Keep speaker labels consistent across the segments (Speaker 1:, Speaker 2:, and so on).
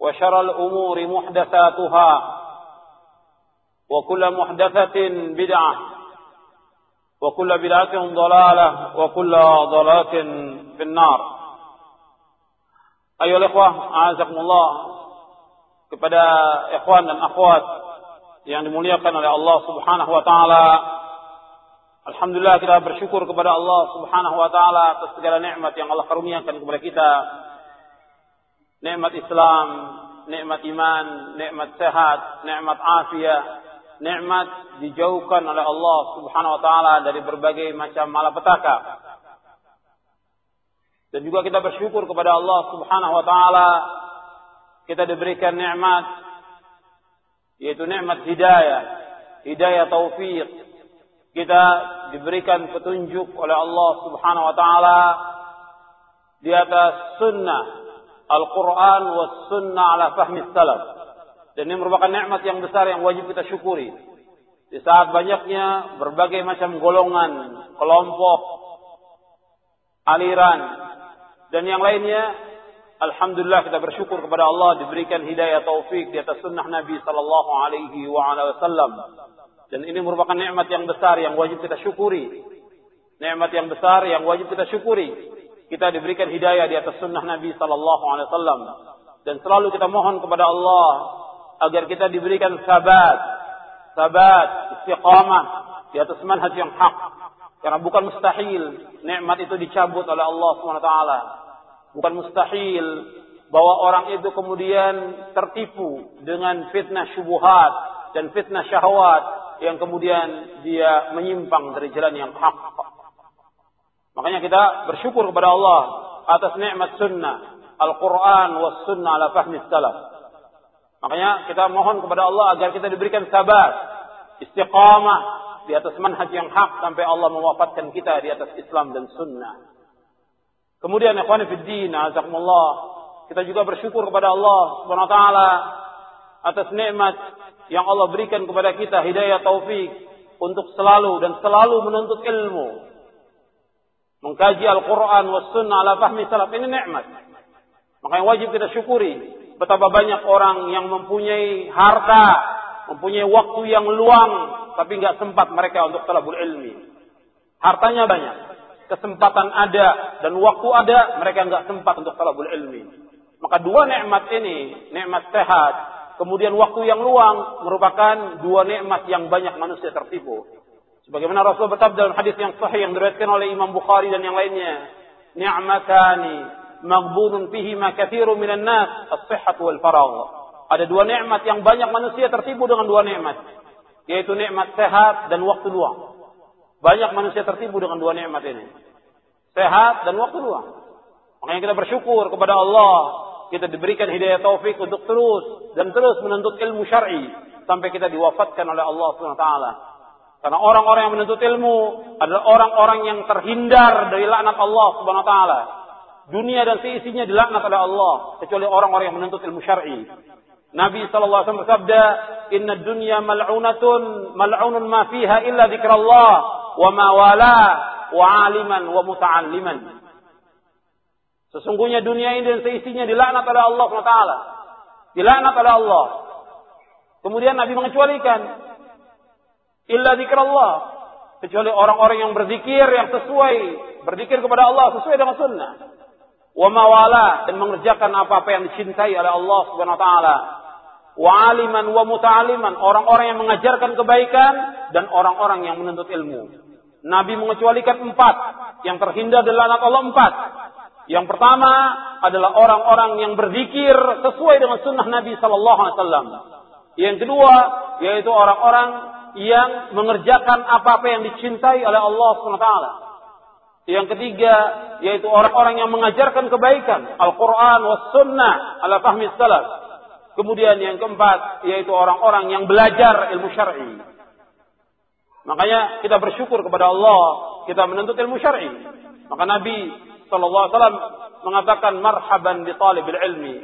Speaker 1: وشر الأمور محدثاتها وكل محدثة بدعة وكل بدعة ضلالة وكل ضلالة في النار أيها الإخوة أعزكم الله kepada ikhwan dan akhwat yang dimuliakan oleh Allah Subhanahu wa taala. Alhamdulillah kita bersyukur kepada Allah Subhanahu wa taala atas segala nikmat yang Allah karuniakan kepada kita. Nikmat Islam, nikmat iman, nikmat sehat, nikmat afiat, nikmat dijauhkan oleh Allah Subhanahu wa taala dari berbagai macam malapetaka. Dan juga kita bersyukur kepada Allah Subhanahu wa taala kita diberikan nikmat yaitu nikmat hidayah, hidayah taufik. Kita diberikan petunjuk oleh Allah Subhanahu wa taala di atas sunnah Al-Quran was sunnah ala fahmi salaf. Dan ini merupakan nikmat yang besar yang wajib kita syukuri. Di saat banyaknya berbagai macam golongan, kelompok, aliran, dan yang lainnya, Alhamdulillah kita bersyukur kepada Allah diberikan hidayah taufik di atas sunnah Nabi sallallahu alaihi wasallam. Dan ini merupakan nikmat yang besar yang wajib kita syukuri. Nikmat yang besar yang wajib kita syukuri. Kita diberikan hidayah di atas sunnah Nabi sallallahu alaihi wasallam. Dan selalu kita mohon kepada Allah agar kita diberikan sabat, sabat, istiqamah di atas manhaj yang hak. Karena bukan mustahil nikmat itu dicabut oleh Allah SWT. Bukan mustahil bahwa orang itu kemudian tertipu dengan fitnah syubuhat dan fitnah syahwat yang kemudian dia menyimpang dari jalan yang hak. Makanya kita bersyukur kepada Allah atas nikmat sunnah Al-Quran was sunnah ala fahmi salaf. Makanya kita mohon kepada Allah agar kita diberikan sabar, istiqamah di atas manhaj yang hak sampai Allah mewafatkan kita di atas Islam dan sunnah. Kemudian ikhwan fiddin, azakumullah, kita juga bersyukur kepada Allah Subhanahu wa taala atas nikmat yang Allah berikan kepada kita hidayah taufik untuk selalu dan selalu menuntut ilmu. Mengkaji Al-Quran was sunnah ala fahmi salaf ini nikmat. Maka yang wajib kita syukuri betapa banyak orang yang mempunyai harta, mempunyai waktu yang luang, tapi nggak sempat mereka untuk talabul ilmi. Hartanya banyak, kesempatan ada dan waktu ada, mereka nggak sempat untuk talabul ilmi. Maka dua nikmat ini, nikmat sehat, kemudian waktu yang luang merupakan dua nikmat yang banyak manusia tertipu. Sebagaimana Rasul bersabda dalam hadis yang sahih yang diriwayatkan oleh Imam Bukhari dan yang lainnya, ni'matani maghbunun fihi ma katsiru minan nas as-sihhat wal faragh. Ada dua nikmat yang banyak manusia tertipu dengan dua nikmat, yaitu nikmat sehat dan waktu luang. Banyak manusia tertipu dengan dua nikmat ini. Sehat dan waktu luang. Makanya kita bersyukur kepada Allah, kita diberikan hidayah taufik untuk terus dan terus menuntut ilmu syar'i sampai kita diwafatkan oleh Allah Subhanahu wa taala. Karena orang-orang yang menuntut ilmu adalah orang-orang yang terhindar dari laknat Allah Subhanahu wa taala. Dunia dan seisinya dilaknat oleh Allah kecuali orang-orang yang menuntut ilmu syar'i. Nabi SAW bersabda, Inna dunya mal'unatun, mal'unun ma fiha illa zikrallah, wa ma wala, wa aliman, wa muta'alliman. Sesungguhnya dunia ini dan seisinya dilaknat oleh Allah SWT. Dilaknat oleh Allah. Kemudian Nabi mengecualikan, illa zikrallah. Kecuali orang-orang yang berzikir yang sesuai, berzikir kepada Allah sesuai dengan sunnah. Wa mawala dan mengerjakan apa-apa yang dicintai oleh Allah Subhanahu wa taala wa aliman wa muta'aliman, orang-orang yang mengajarkan kebaikan dan orang-orang yang menuntut ilmu. Nabi mengecualikan empat, yang terhindar dari anak Allah empat. Yang pertama adalah orang-orang yang berzikir sesuai dengan sunnah Nabi Sallallahu Alaihi Wasallam. Yang kedua yaitu orang-orang yang mengerjakan apa-apa yang dicintai oleh Allah SWT. Yang ketiga yaitu orang-orang yang mengajarkan kebaikan Al-Quran was Sunnah ala fahmi salaf Kemudian yang keempat yaitu orang-orang yang belajar ilmu syar'i. Makanya kita bersyukur kepada Allah kita menuntut ilmu syar'i. Maka Nabi wasallam mengatakan marhaban bi talibil ilmi.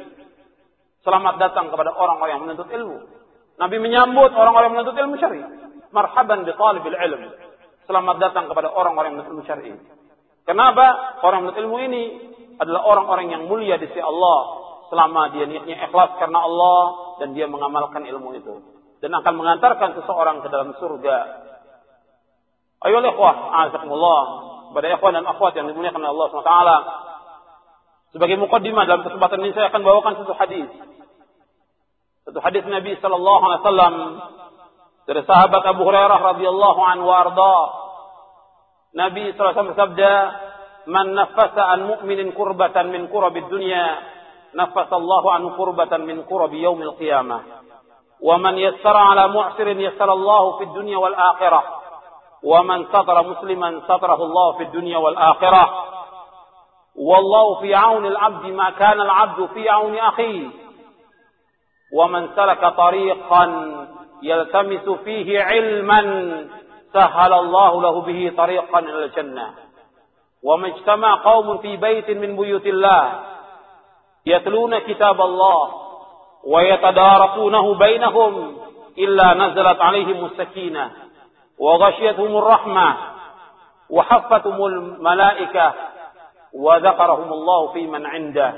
Speaker 1: Selamat datang kepada orang-orang yang menuntut ilmu. Nabi menyambut orang-orang menuntut ilmu syar'i. Marhaban bi talibil ilmi. Selamat datang kepada orang-orang menuntut ilmu syar'i. Kenapa? Orang menuntut ilmu ini adalah orang-orang yang mulia di sisi Allah selama dia niatnya ikhlas karena Allah dan dia mengamalkan ilmu itu dan akan mengantarkan seseorang ke dalam surga. Ayo ikhwah, azakumullah kepada ikhwan dan akhwat yang dimuliakan oleh Allah SWT. Sebagai mukaddimah dalam kesempatan ini saya akan bawakan satu hadis. satu hadis Nabi sallallahu alaihi wasallam dari sahabat Abu Hurairah radhiyallahu anhu warda Nabi sallallahu alaihi wasallam bersabda man nafasa an mu'minin qurbatan min qurabi dunya nafasa Allahu anhu qurbatan min qurabi yaumil qiyamah wa man yassara ala mu'sirin yassara Allahu fid dunya wal akhirah wa man satara musliman satarahu Allahu fid dunya wal akhirah wallahu fi auni al-'abdi ma kana al-'abdu fi auni akhihi ومن سلك طريقا يلتمس فيه علما سهل الله له به طريقا إلى الجنة. وما اجتمع قوم في بيت من بيوت الله يتلون كتاب الله ويتدارسونه بينهم إلا نزلت عليهم السكينة وغشيتهم الرحمة وحفتهم الملائكة وذكرهم الله في من عنده.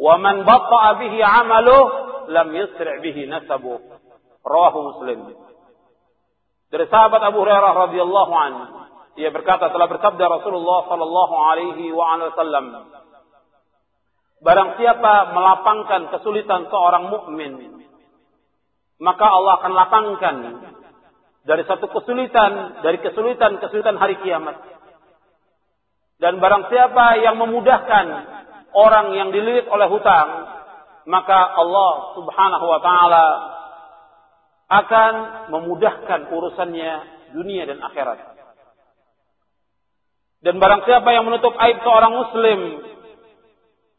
Speaker 1: ومن بطأ به عمله lam yusri' bihi nasabu. Rawahu Muslim. Dari sahabat Abu Hurairah radhiyallahu an, ia berkata telah bersabda Rasulullah sallallahu alaihi wasallam, barang siapa melapangkan kesulitan seorang mukmin, maka Allah akan lapangkan dari satu kesulitan, dari kesulitan-kesulitan hari kiamat. Dan barang siapa yang memudahkan orang yang dililit oleh hutang, maka Allah Subhanahu wa taala akan memudahkan urusannya dunia dan akhirat. Dan barang siapa yang menutup aib seorang muslim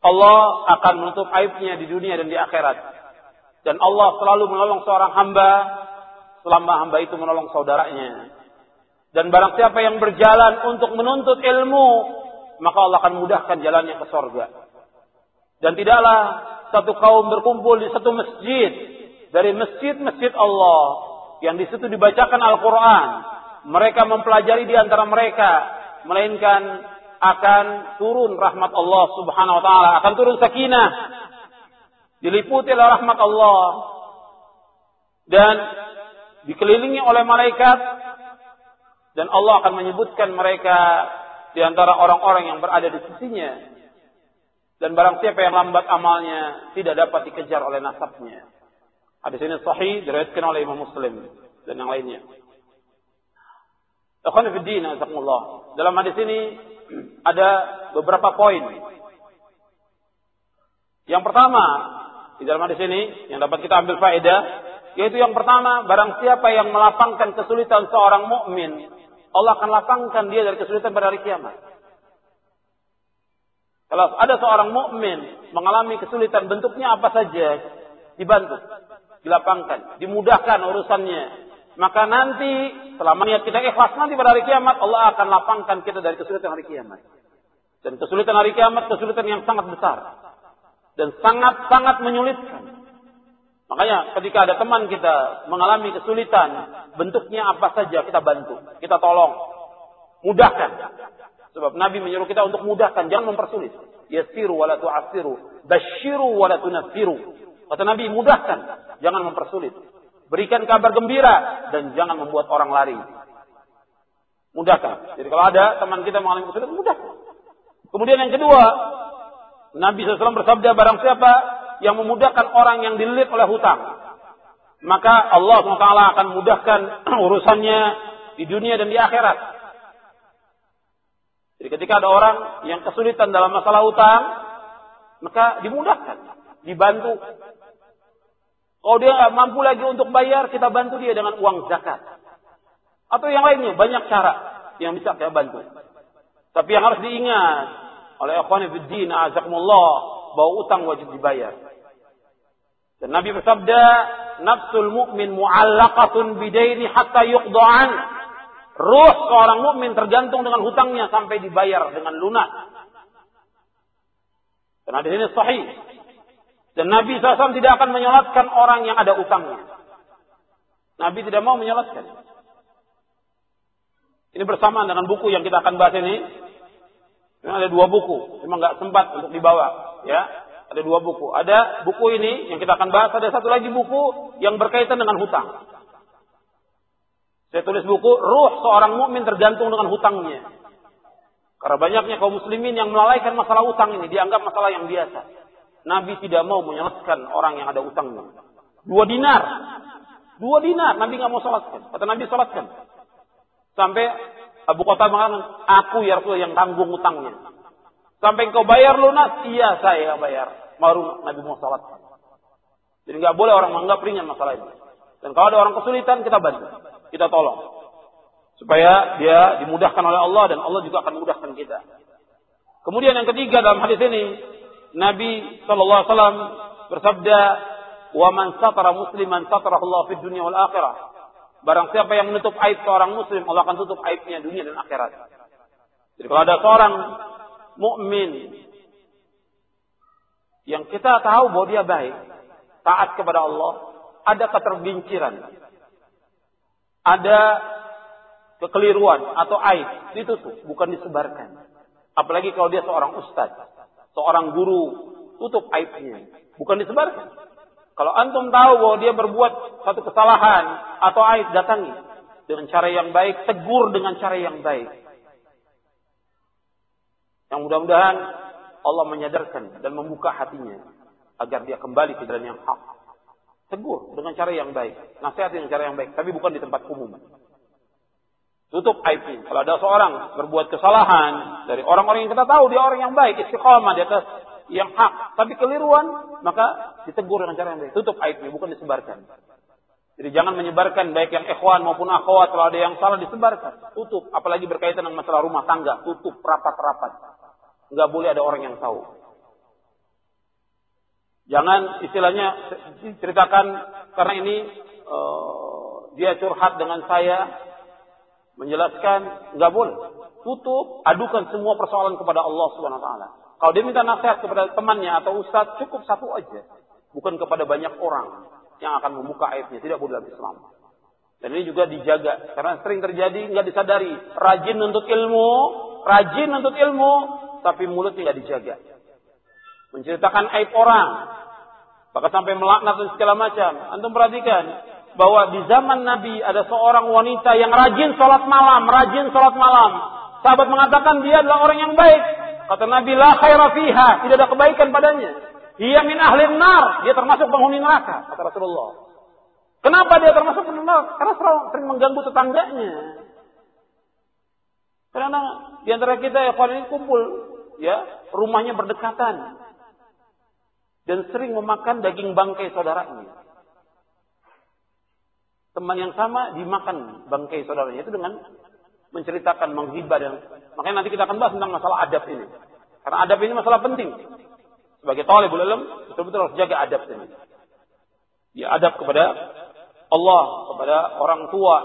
Speaker 1: Allah akan menutup aibnya di dunia dan di akhirat. Dan Allah selalu menolong seorang hamba selama hamba itu menolong saudaranya. Dan barang siapa yang berjalan untuk menuntut ilmu, maka Allah akan mudahkan jalannya ke sorga. Dan tidaklah satu kaum berkumpul di satu masjid dari masjid-masjid Allah yang di situ dibacakan Al-Quran. Mereka mempelajari di antara mereka, melainkan akan turun rahmat Allah Subhanahu wa taala, akan turun sakinah. Diliputi oleh rahmat Allah dan dikelilingi oleh malaikat dan Allah akan menyebutkan mereka di antara orang-orang yang berada di sisinya. Dan barang siapa yang lambat amalnya tidak dapat dikejar oleh nasabnya. Hadis ini sahih diriwayatkan oleh Imam Muslim dan yang lainnya. Dalam hadis ini ada beberapa poin. Yang pertama, di dalam hadis ini yang dapat kita ambil faedah, yaitu yang pertama, barang siapa yang melapangkan kesulitan seorang mukmin, Allah akan lapangkan dia dari kesulitan pada hari kiamat. Kalau ada seorang mukmin mengalami kesulitan bentuknya apa saja, dibantu, dilapangkan, dimudahkan urusannya, maka nanti selama niat kita ikhlas nanti pada hari kiamat Allah akan lapangkan kita dari kesulitan hari kiamat. Dan kesulitan hari kiamat kesulitan yang sangat besar dan sangat-sangat menyulitkan. Makanya ketika ada teman kita mengalami kesulitan, bentuknya apa saja kita bantu, kita tolong, mudahkan. Sebab Nabi menyuruh kita untuk mudahkan, jangan mempersulit. Yasiru wala tu'asiru, basyiru wala tunafiru. Kata Nabi, mudahkan, jangan mempersulit. Berikan kabar gembira dan jangan membuat orang lari. Mudahkan. Jadi kalau ada teman kita mengalami kesulitan, mudahkan. Kemudian yang kedua, Nabi SAW bersabda barang siapa yang memudahkan orang yang dililit oleh hutang. Maka Allah SWT akan mudahkan urusannya di dunia dan di akhirat. Jadi ketika ada orang yang kesulitan dalam masalah hutang, maka dimudahkan, dibantu. Kalau dia nggak mampu lagi untuk bayar, kita bantu dia dengan uang zakat. Atau yang lainnya, banyak cara yang bisa kita bantu. Tapi yang harus diingat oleh ikhwan fillah, azakumullah, bahwa utang wajib dibayar. Dan Nabi bersabda, nafsul mu'min mu'allaqatun bidaini hatta yuqda'an. Ruh seorang mukmin tergantung dengan hutangnya sampai dibayar dengan lunas. Dan hadis ini sahih. Dan Nabi SAW tidak akan menyolatkan orang yang ada utangnya. Nabi tidak mau menyolatkan. Ini bersamaan dengan buku yang kita akan bahas ini. Ini ada dua buku, cuma nggak sempat untuk dibawa. Ya, ada dua buku. Ada buku ini yang kita akan bahas. Ada satu lagi buku yang berkaitan dengan hutang. Saya tulis buku Ruh seorang mukmin tergantung dengan hutangnya. Karena banyaknya kaum muslimin yang melalaikan masalah hutang ini dianggap masalah yang biasa. Nabi tidak mau menyelamatkan orang yang ada hutangnya. Dua dinar. Dua dinar. Nabi nggak mau sholatkan. Kata Nabi sholatkan. Sampai Abu Kota mengatakan, aku ya Rasul yang tanggung hutangnya. Sampai kau bayar lunas? Iya saya bayar. Baru Nabi mau salat. Jadi nggak boleh orang menganggap ringan masalah ini. Dan kalau ada orang kesulitan kita bantu, kita tolong. Supaya dia dimudahkan oleh Allah dan Allah juga akan mudahkan kita. Kemudian yang ketiga dalam hadis ini, Nabi Wasallam bersabda, "Wa man satara musliman satara Allah fid dunya wal akhirah." Barang siapa yang menutup aib seorang muslim, Allah akan tutup aibnya dunia dan akhirat. Jadi kalau ada seorang mukmin yang kita tahu bahwa dia baik, taat kepada Allah, ada keterginciran, ada kekeliruan atau aib, ditutup, bukan disebarkan. Apalagi kalau dia seorang ustadz, seorang guru, tutup aibnya, bukan disebarkan. Kalau antum tahu bahwa dia berbuat satu kesalahan atau aib, datangi dengan cara yang baik, tegur dengan cara yang baik. Yang mudah-mudahan Allah menyadarkan dan membuka hatinya agar dia kembali ke jalan yang hak. Tegur dengan cara yang baik, nasihat dengan cara yang baik, tapi bukan di tempat umum. Tutup aibnya. Kalau ada seorang berbuat kesalahan dari orang-orang yang kita tahu dia orang yang baik, istiqomah di atas yang hak, tapi keliruan, maka ditegur dengan cara yang baik. Tutup aibnya, bukan disebarkan. Jadi jangan menyebarkan baik yang ikhwan maupun akhwat kalau ada yang salah disebarkan. Tutup, apalagi berkaitan dengan masalah rumah tangga, tutup rapat-rapat. Nggak boleh ada orang yang tahu. Jangan istilahnya ceritakan karena ini uh, dia curhat dengan saya menjelaskan nggak boleh. Tutup, adukan semua persoalan kepada Allah Subhanahu wa taala. Kalau dia minta nasihat kepada temannya atau ustadz, cukup satu aja. Bukan kepada banyak orang yang akan membuka aibnya. Tidak boleh dalam Islam. Dan ini juga dijaga. Karena sering terjadi nggak disadari. Rajin untuk ilmu, rajin untuk ilmu, tapi mulutnya tidak dijaga. Menceritakan aib orang, bahkan sampai melaknat dan segala macam. Antum perhatikan bahwa di zaman Nabi ada seorang wanita yang rajin sholat malam, rajin sholat malam. Sahabat mengatakan dia adalah orang yang baik. Kata Nabi, la khaira fiha, tidak ada kebaikan padanya. Dia min ahli nar, dia termasuk penghuni neraka, kata Rasulullah. Kenapa dia termasuk penghuni neraka? Karena sering mengganggu tetangganya. Karena di antara kita ya ini kumpul, ya rumahnya berdekatan dan sering memakan daging bangkai saudaranya. Teman yang sama dimakan bangkai saudaranya itu dengan menceritakan menghibah dan makanya nanti kita akan bahas tentang masalah adab ini. Karena adab ini masalah penting. Sebagai talibul ilm betul-betul harus jaga adab ini. Ya adab kepada Allah, kepada orang tua,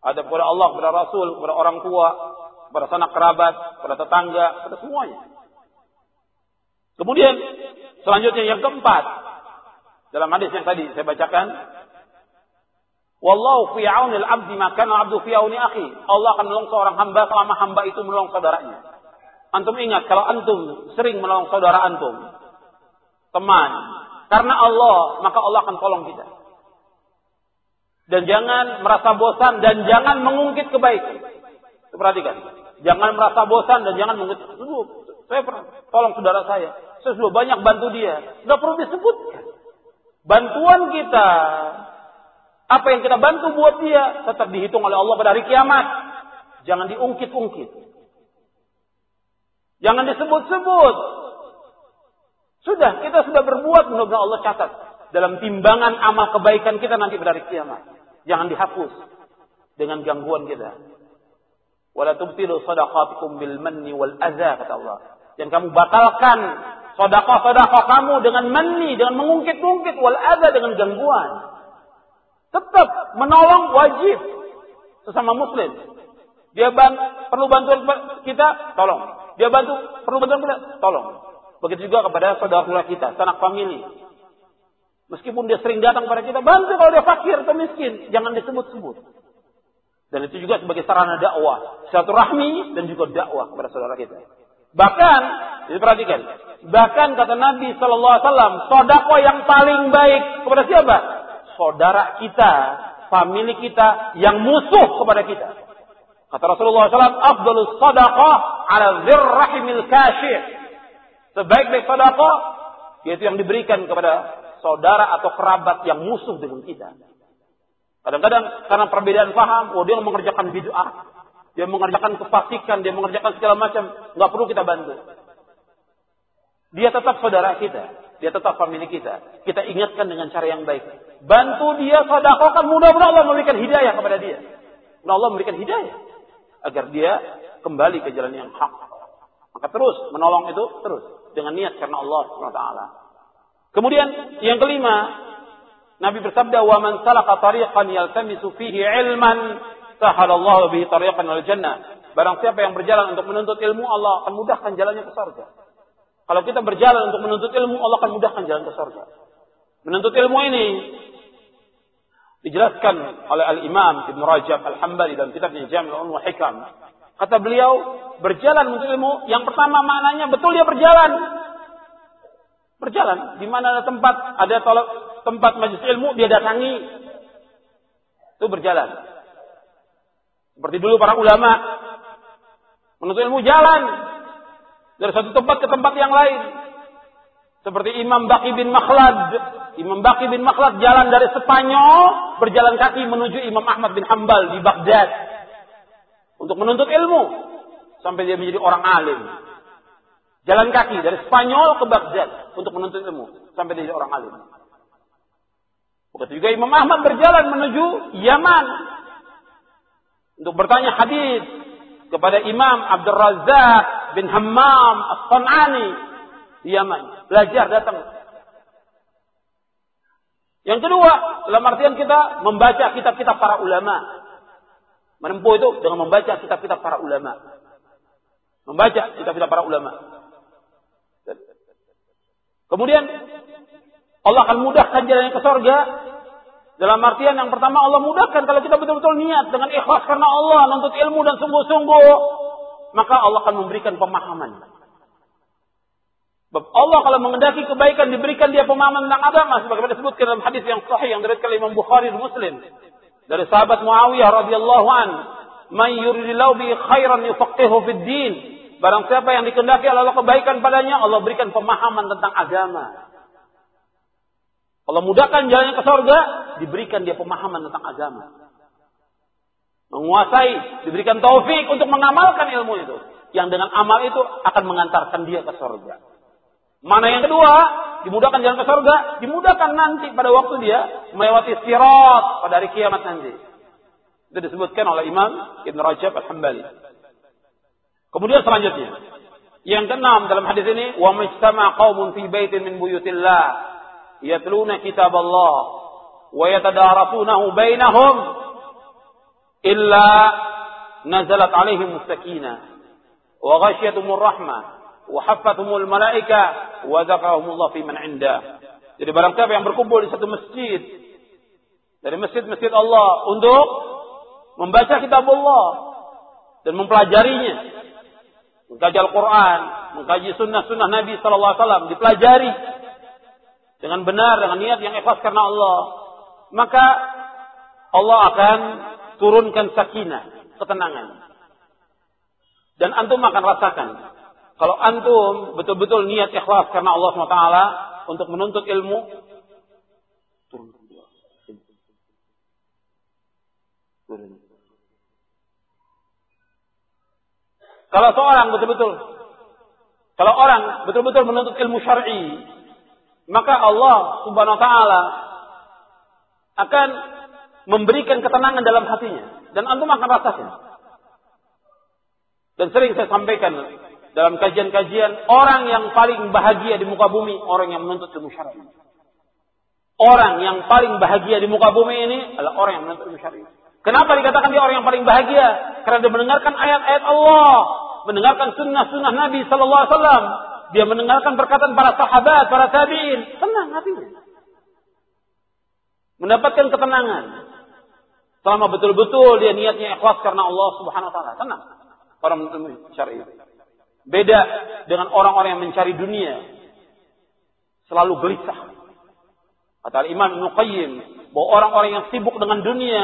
Speaker 1: ada kepada Allah, kepada Rasul, kepada orang tua, kepada sanak kerabat, kepada tetangga, kepada semuanya. Kemudian selanjutnya yang keempat, Dalam hadis yang tadi saya bacakan, Wallahu fi aunil abdi maka abdu fi auni akhi. Allah akan menolong seorang hamba selama hamba itu menolong saudaranya. Antum ingat kalau antum sering menolong saudara antum, teman, karena Allah, maka Allah akan tolong kita. Dan jangan merasa bosan dan jangan mengungkit kebaikan. Perhatikan. Jangan merasa bosan dan jangan mengungkit. Saya pernah tolong saudara saya. Saya sudah banyak bantu dia. Tidak perlu disebutkan. Bantuan kita apa yang kita bantu buat dia tetap dihitung oleh Allah pada hari kiamat. Jangan diungkit-ungkit. Jangan disebut-sebut. Sudah, kita sudah berbuat mudah Allah catat dalam timbangan amal kebaikan kita nanti pada hari kiamat. Jangan dihapus dengan gangguan kita. Wala tubtilu sadaqatikum bil manni wal kata Allah. Dan kamu batalkan sedekah-sedekah kamu dengan manni, dengan mengungkit-ungkit wal adza dengan gangguan. Tetap menolong wajib sesama muslim. Dia ban perlu bantuan kita, tolong. Dia bantu perlu bantuan kita, tolong. Begitu juga kepada saudara-saudara kita, sanak famili. Meskipun dia sering datang pada kita, bantu kalau dia fakir atau miskin, jangan disebut-sebut. Dan itu juga sebagai sarana dakwah, satu rahmi dan juga dakwah kepada saudara kita. Bahkan, diperhatikan, bahkan kata Nabi Shallallahu Alaihi Wasallam, sodako yang paling baik kepada siapa? saudara kita, famili kita yang musuh kepada kita. Kata Rasulullah SAW, Abdulus sadaqah ala zirrahimil kashir. Sebaik-baik sadaqah, yaitu yang diberikan kepada saudara atau kerabat yang musuh dengan kita. Kadang-kadang karena perbedaan paham, oh dia mengerjakan bid'ah, dia mengerjakan kefasikan, dia mengerjakan segala macam, nggak perlu kita bantu. Dia tetap saudara kita. Dia tetap famili kita. Kita ingatkan dengan cara yang baik. Bantu dia, sedekahkan mudah-mudahan Allah memberikan hidayah kepada dia. Mudah Allah memberikan hidayah agar dia kembali ke jalan yang hak. Maka terus menolong itu terus dengan niat karena Allah SWT. Kemudian yang kelima, Nabi bersabda, "Wa man salaka tariqan yaltamisu fihi ilman, sahalallahu bihi tariqan al jannah." Barang siapa yang berjalan untuk menuntut ilmu, Allah akan mudahkan jalannya ke surga. Kalau kita berjalan untuk menuntut ilmu, Allah akan mudahkan jalan ke surga. Menuntut ilmu ini dijelaskan oleh Al-Imam Ibn Rajab Al-Hambali dalam kitabnya Jami'ul Ulum Hikam. Kata beliau, berjalan menuntut ilmu, yang pertama maknanya betul dia berjalan. Berjalan, di mana ada tempat, ada tempat majlis ilmu, dia datangi. Itu berjalan. Seperti dulu para ulama, menuntut ilmu jalan, dari satu tempat ke tempat yang lain. Seperti Imam Baqi bin Makhlad. Imam Baqi bin Makhlad jalan dari Spanyol berjalan kaki menuju Imam Ahmad bin Hambal di Baghdad untuk menuntut ilmu sampai dia menjadi orang alim. Jalan kaki dari Spanyol ke Baghdad untuk menuntut ilmu sampai dia jadi orang alim. Begitu juga Imam Ahmad berjalan menuju Yaman untuk bertanya hadis kepada Imam Abdul Razak bin Hammam As-San'ani di Yaman. Belajar datang. Yang kedua, dalam artian kita membaca kitab-kitab para ulama. Menempuh itu dengan membaca kitab-kitab para ulama. Membaca kitab-kitab para ulama. Kemudian Allah akan mudahkan jalannya ke sorga. Dalam artian yang pertama Allah mudahkan kalau kita betul-betul niat dengan ikhlas karena Allah, nuntut ilmu dan sungguh-sungguh maka Allah akan memberikan pemahaman. Allah kalau mengendaki kebaikan diberikan dia pemahaman tentang agama sebagaimana disebutkan dalam hadis yang sahih yang diriwayatkan Imam Bukhari dan Muslim dari sahabat Muawiyah radhiyallahu an, "Man yuridillahu bi khairan yufaqihu fid din." Barang siapa yang dikendaki Allah kebaikan padanya, Allah berikan pemahaman tentang agama. Allah mudahkan jalannya ke surga, diberikan dia pemahaman tentang agama menguasai, diberikan taufik untuk mengamalkan ilmu itu. Yang dengan amal itu akan mengantarkan dia ke surga. Mana yang kedua, dimudahkan jalan ke surga, dimudahkan nanti pada waktu dia melewati sirat pada hari kiamat nanti. Itu disebutkan oleh Imam Ibn Rajab Al-Hambali. Kemudian selanjutnya, yang keenam dalam hadis ini, wa mujtama qaumun fi baitin min buyutillah yatluna kitab Allah. Wa yatadarasunahu bainahum. Illa nazalat alaihim sakinah wa ghasyiatumur rahmah. Wa haffathumul malaika. Wa dzakarahumullah fi man indah. Jadi barang siapa yang berkumpul di satu masjid dari masjid-masjid Allah untuk membaca kitab Allah dan mempelajarinya, mengkaji Al-Quran, mengkaji sunnah-sunnah Nabi Sallallahu Alaihi Wasallam, dipelajari dengan benar dengan niat yang ikhlas karena Allah, maka Allah akan turunkan sakinah, ketenangan. Dan antum akan rasakan kalau antum betul-betul niat ikhlas karena Allah SWT untuk menuntut ilmu, turun. Turun. Kalau seorang betul-betul kalau orang betul-betul menuntut ilmu syar'i, maka Allah Subhanahu wa taala akan memberikan ketenangan dalam hatinya dan antum akan rasakan. Dan sering saya sampaikan dalam kajian-kajian orang yang paling bahagia di muka bumi orang yang menuntut ilmu syar'i. Orang yang paling bahagia di muka bumi ini adalah orang yang menuntut ilmu syar'i. Kenapa dikatakan dia orang yang paling bahagia? Karena dia mendengarkan ayat-ayat Allah, mendengarkan sunnah-sunnah Nabi Sallallahu Alaihi Wasallam, dia mendengarkan perkataan para sahabat, para tabiin, tenang hatinya. Mendapatkan ketenangan. Selama betul-betul dia niatnya ikhlas karena Allah Subhanahu wa taala, tenang. Orang menuntut syar'i. Beda dengan orang-orang yang mencari dunia. Selalu gelisah. Kata Imam Ibn Qayyim, bahwa orang-orang yang sibuk dengan dunia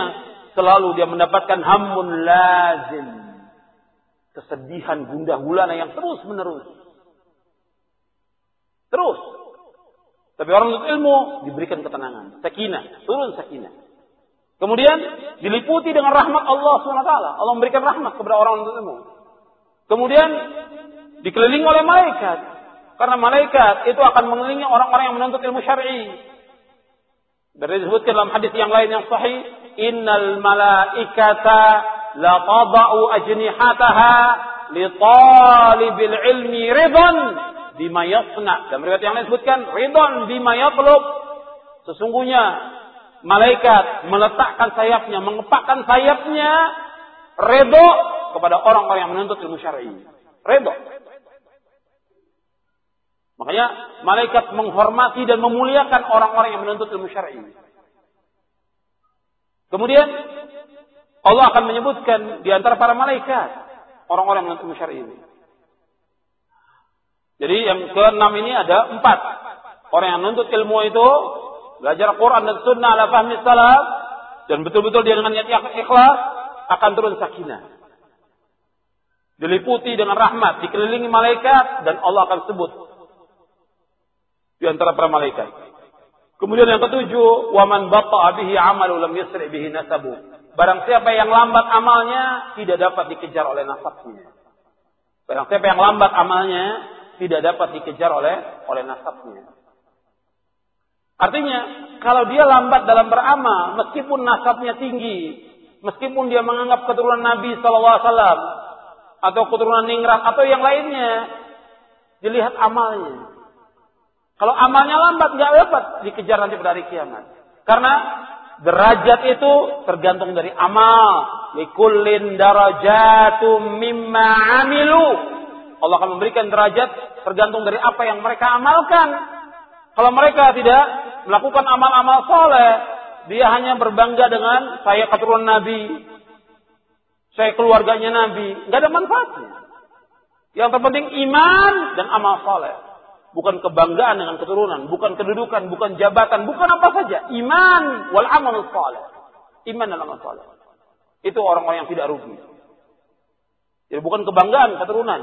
Speaker 1: selalu dia mendapatkan hamun lazim. Kesedihan gundah gulana yang terus menerus. Terus. Tapi orang untuk ilmu diberikan ketenangan. Sakinah. Turun sakinah. Kemudian diliputi dengan rahmat Allah SWT. Allah memberikan rahmat kepada orang untuk ilmu. Kemudian dikelilingi oleh malaikat. Karena malaikat itu akan mengelilingi orang-orang yang menuntut ilmu syar'i. Dan disebutkan dalam hadis yang lain yang sahih, innal malaikata laqada'u ajnihataha li talibil ilmi ridan bima yasna. Dan riwayat yang lain disebutkan ridan bima yatlub. Sesungguhnya malaikat meletakkan sayapnya, mengepakkan sayapnya redo kepada orang-orang yang menuntut ilmu syar'i. Redo. Makanya malaikat menghormati dan memuliakan orang-orang yang menuntut ilmu syar'i. Kemudian Allah akan menyebutkan di antara para malaikat orang-orang yang menuntut ilmu syar'i ini. Jadi yang keenam ini ada empat. Orang yang menuntut ilmu itu belajar Quran dan Sunnah ala fahmi salaf dan betul-betul dia dengan niat ikhlas akan turun sakinah. Diliputi dengan rahmat, dikelilingi malaikat dan Allah akan sebut di antara para malaikat. Kemudian yang ketujuh, waman batta bihi amalu lam yasri bihi nasabu. Barang siapa yang lambat amalnya tidak dapat dikejar oleh nasabnya. Barang siapa yang lambat amalnya tidak dapat dikejar oleh oleh nasabnya. Artinya, kalau dia lambat dalam beramal, meskipun nasabnya tinggi, meskipun dia menganggap keturunan Nabi SAW atau keturunan ningrat atau yang lainnya, dilihat amalnya. Kalau amalnya lambat, nggak dapat dikejar nanti pada hari kiamat. Karena derajat itu tergantung dari amal. Likullin darajatum mimma amilu. Allah akan memberikan derajat tergantung dari apa yang mereka amalkan. Kalau mereka tidak melakukan amal-amal soleh, dia hanya berbangga dengan saya keturunan Nabi, saya keluarganya Nabi, nggak ada manfaatnya. Yang terpenting iman dan amal soleh. Bukan kebanggaan dengan keturunan, bukan kedudukan, bukan jabatan, bukan apa saja. Iman wal amal soleh. Iman dan amal soleh. Itu orang-orang yang tidak rugi. Jadi bukan kebanggaan keturunan.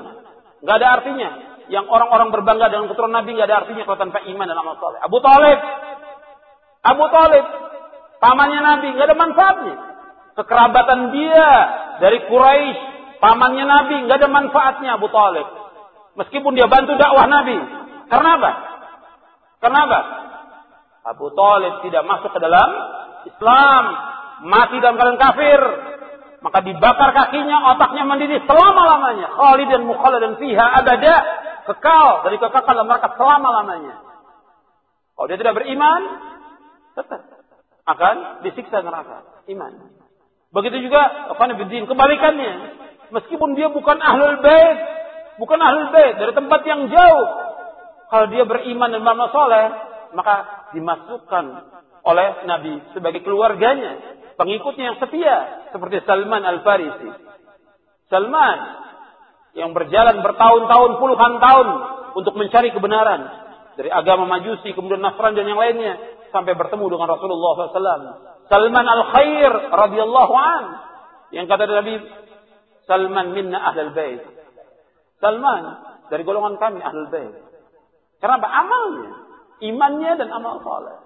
Speaker 1: Nggak ada artinya. Yang orang-orang berbangga dengan keturunan Nabi nggak ada artinya kalau tanpa iman dan amal soleh. Abu Talib. Abu Talib. Pamannya Nabi. nggak ada manfaatnya. Kekerabatan dia dari Quraisy. Pamannya Nabi. nggak ada manfaatnya Abu Talib. Meskipun dia bantu dakwah Nabi. Karena apa? Karena apa? Abu Talib tidak masuk ke dalam Islam, mati dalam keadaan kafir, maka dibakar kakinya, otaknya mendidih selama-lamanya. Khalid dan dan fiha abada, kekal dari kekal dalam neraka selama-lamanya. Kalau dia tidak beriman, tetap akan disiksa neraka. Iman. Begitu juga apa Bidin kebalikannya. Meskipun dia bukan ahlul bait, bukan ahlul bait dari tempat yang jauh, kalau dia beriman dan beramal soleh, maka dimasukkan oleh Nabi sebagai keluarganya, pengikutnya yang setia seperti Salman Al-Farisi. Salman yang berjalan bertahun-tahun, puluhan tahun untuk mencari kebenaran dari agama Majusi, kemudian Nasrani dan yang lainnya sampai bertemu dengan Rasulullah SAW. Salman Al-Khair radhiyallahu an yang kata Nabi Salman minna ahlul bait. Salman dari golongan kami ahlul bait. Kenapa? Amalnya, imannya dan amal saleh.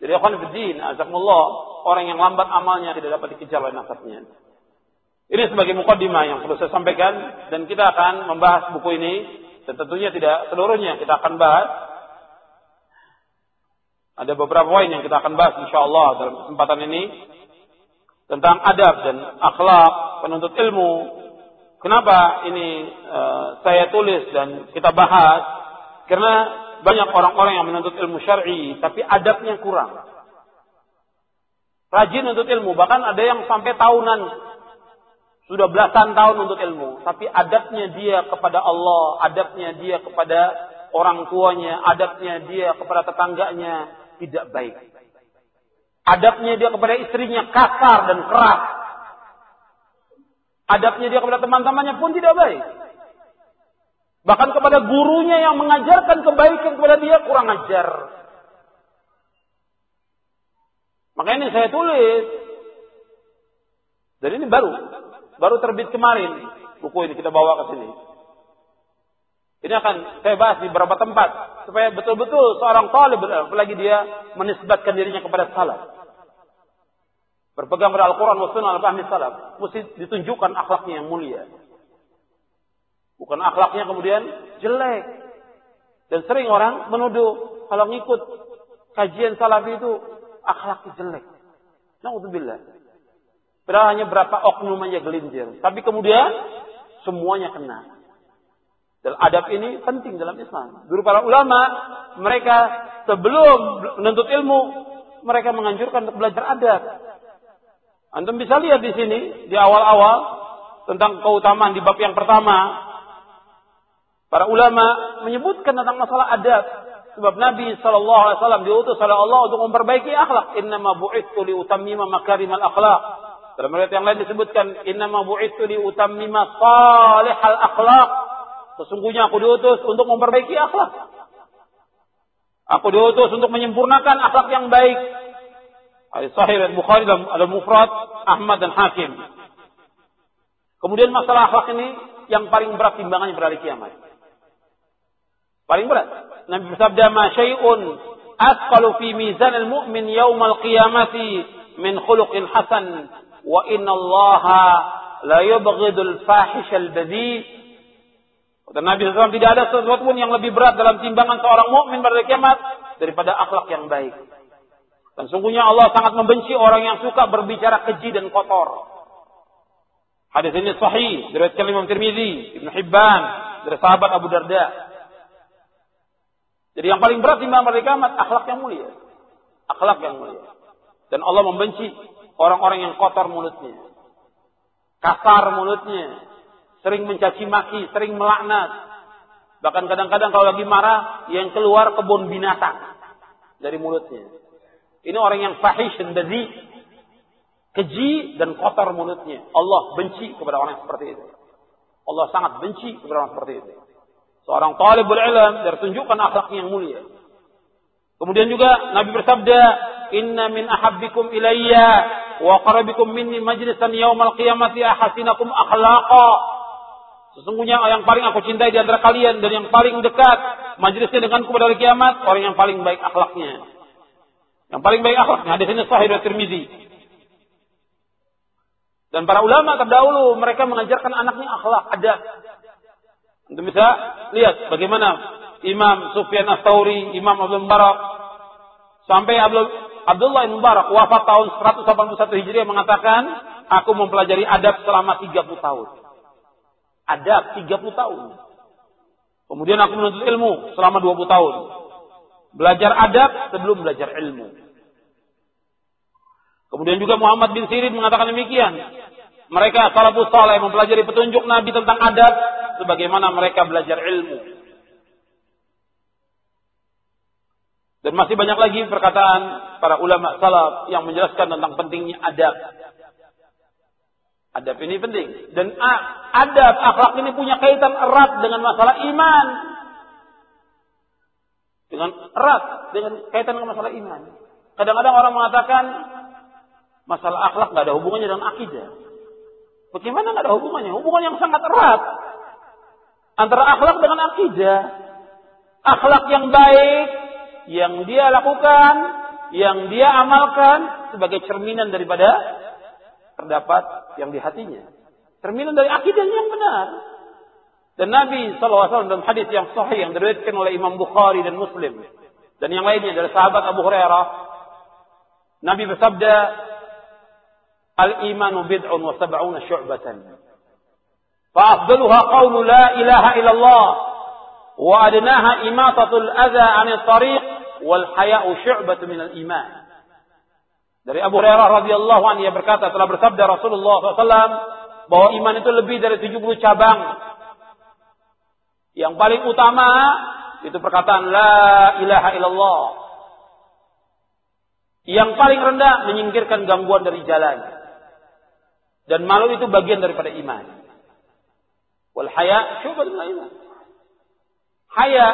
Speaker 1: Jadi akan berdin, azakumullah, orang yang lambat amalnya tidak dapat dikejar oleh nasabnya. Ini sebagai mukaddimah yang perlu saya sampaikan dan kita akan membahas buku ini dan tentunya tidak seluruhnya kita akan bahas. Ada beberapa poin yang kita akan bahas insyaallah dalam kesempatan ini tentang adab dan akhlak penuntut ilmu. Kenapa ini uh, saya tulis dan kita bahas? Karena banyak orang-orang yang menuntut ilmu syar'i tapi adabnya kurang. Rajin untuk ilmu, bahkan ada yang sampai tahunan sudah belasan tahun untuk ilmu, tapi adabnya dia kepada Allah, adabnya dia kepada orang tuanya, adabnya dia kepada tetangganya tidak baik. Adabnya dia kepada istrinya kasar dan keras. Adabnya dia kepada teman-temannya pun tidak baik. Bahkan kepada gurunya yang mengajarkan kebaikan kepada dia kurang ajar. Maka ini saya tulis. Dan ini baru. Baru terbit kemarin. Buku ini kita bawa ke sini. Ini akan saya bahas di beberapa tempat. Supaya betul-betul seorang talib, apalagi dia menisbatkan dirinya kepada salaf. Berpegang pada Al-Quran wa sunnah al-fahmi salaf. Mesti ditunjukkan akhlaknya yang mulia. Bukan akhlaknya kemudian jelek. Dan sering orang menuduh kalau ngikut kajian salafi itu akhlaknya jelek. Na'udzubillah. Padahal hanya berapa oknum aja gelintir. Tapi kemudian semuanya kena. Dan adab ini penting dalam Islam. Dulu para ulama, mereka sebelum menuntut ilmu, mereka menganjurkan untuk belajar adab. Antum bisa lihat di sini, di awal-awal, tentang keutamaan di bab yang pertama, Para ulama menyebutkan tentang masalah adab. Sebab Nabi Wasallam diutus oleh Allah untuk memperbaiki akhlak. Inna ma bu'ithu makarimal akhlak. Dalam ayat yang lain disebutkan Inna ma bu'ithu li utammima salihal akhlak. Sesungguhnya aku diutus untuk memperbaiki akhlak. Aku diutus untuk menyempurnakan akhlak yang baik. Hadis sahih Bukhari dalam ada mufrad Ahmad dan Hakim. Kemudian masalah akhlak ini yang paling berat timbangannya pada kiamat. Paling berat. Nabi bersabda, "Ma syai'un asqalu fi mizan al-mu'min yaumal qiyamati min khuluqin hasan wa inna Allah la yubghidul fahish al-badhi." Kata Nabi SAW, tidak ada sesuatu pun yang lebih berat dalam timbangan seorang mukmin pada kiamat daripada akhlak yang baik. Dan sungguhnya Allah sangat membenci orang yang suka berbicara keji dan kotor. Hadis ini sahih dari Imam Tirmizi, Ibnu Hibban, dari sahabat Abu Darda. Jadi yang paling berat timbang pada kiamat akhlak yang mulia. Akhlak yang mulia. Dan Allah membenci orang-orang yang kotor mulutnya. Kasar mulutnya. Sering mencaci maki, sering melaknat. Bahkan kadang-kadang kalau lagi marah, yang keluar kebun binatang dari mulutnya. Ini orang yang fahish dan bazi. Keji dan kotor mulutnya. Allah benci kepada orang yang seperti itu. Allah sangat benci kepada orang seperti itu. Seorang talibul ilm tunjukkan akhlaknya yang mulia. Kemudian juga Nabi bersabda, "Inna min ahabbikum ilayya wa qarabikum minni majlisan yaumal qiyamati ahasinakum akhlaqa." Sesungguhnya yang paling aku cintai di antara kalian dan yang paling dekat majlisnya denganku pada hari kiamat orang yang paling baik akhlaknya. Yang paling baik akhlaknya hadis ini sahih dari Tirmizi. Dan para ulama terdahulu mereka mengajarkan anaknya akhlak, adab. Anda bisa lihat bagaimana Imam Sufyan Ats-Tsauri, Imam Abdul Mubarak sampai Abdul Abdullah bin Mubarak wafat tahun 181 Hijriah mengatakan, aku mempelajari adab selama 30 tahun. Adab 30 tahun. Kemudian aku menuntut ilmu selama 20 tahun. Belajar adab sebelum belajar ilmu. Kemudian juga Muhammad bin Sirin mengatakan demikian. Mereka salafus saleh mempelajari petunjuk Nabi tentang adab sebagaimana mereka belajar ilmu. Dan masih banyak lagi perkataan para ulama salaf yang menjelaskan tentang pentingnya adab. Adab ini penting. Dan adab, akhlak ini punya kaitan erat dengan masalah iman. Dengan erat, dengan kaitan dengan masalah iman. Kadang-kadang orang mengatakan, masalah akhlak nggak ada hubungannya dengan akidah. Bagaimana nggak ada hubungannya? Hubungan yang sangat erat. Antara akhlak dengan akidah. Akhlak yang baik yang dia lakukan, yang dia amalkan sebagai cerminan daripada terdapat yang di hatinya. Cerminan dari akidahnya yang benar. Dan Nabi SAW dalam hadis yang sahih yang diriwayatkan oleh Imam Bukhari dan Muslim dan yang lainnya dari sahabat Abu Hurairah, Nabi bersabda, "Al-imanu bid'un wa sab'una syu'batan." Fa'afdaluha qawlu la ilaha illallah wa adnaha imatatul adha 'anil tariq wal haya'u syu'batu minal iman. Dari Abu Hurairah radhiyallahu anhu ia berkata telah bersabda Rasulullah SAW bahwa iman itu lebih dari 70 cabang. Yang paling utama itu perkataan la ilaha illallah. Yang paling rendah menyingkirkan gangguan dari jalan. Dan malu itu bagian daripada iman. Wal haya syu'batun iman. Haya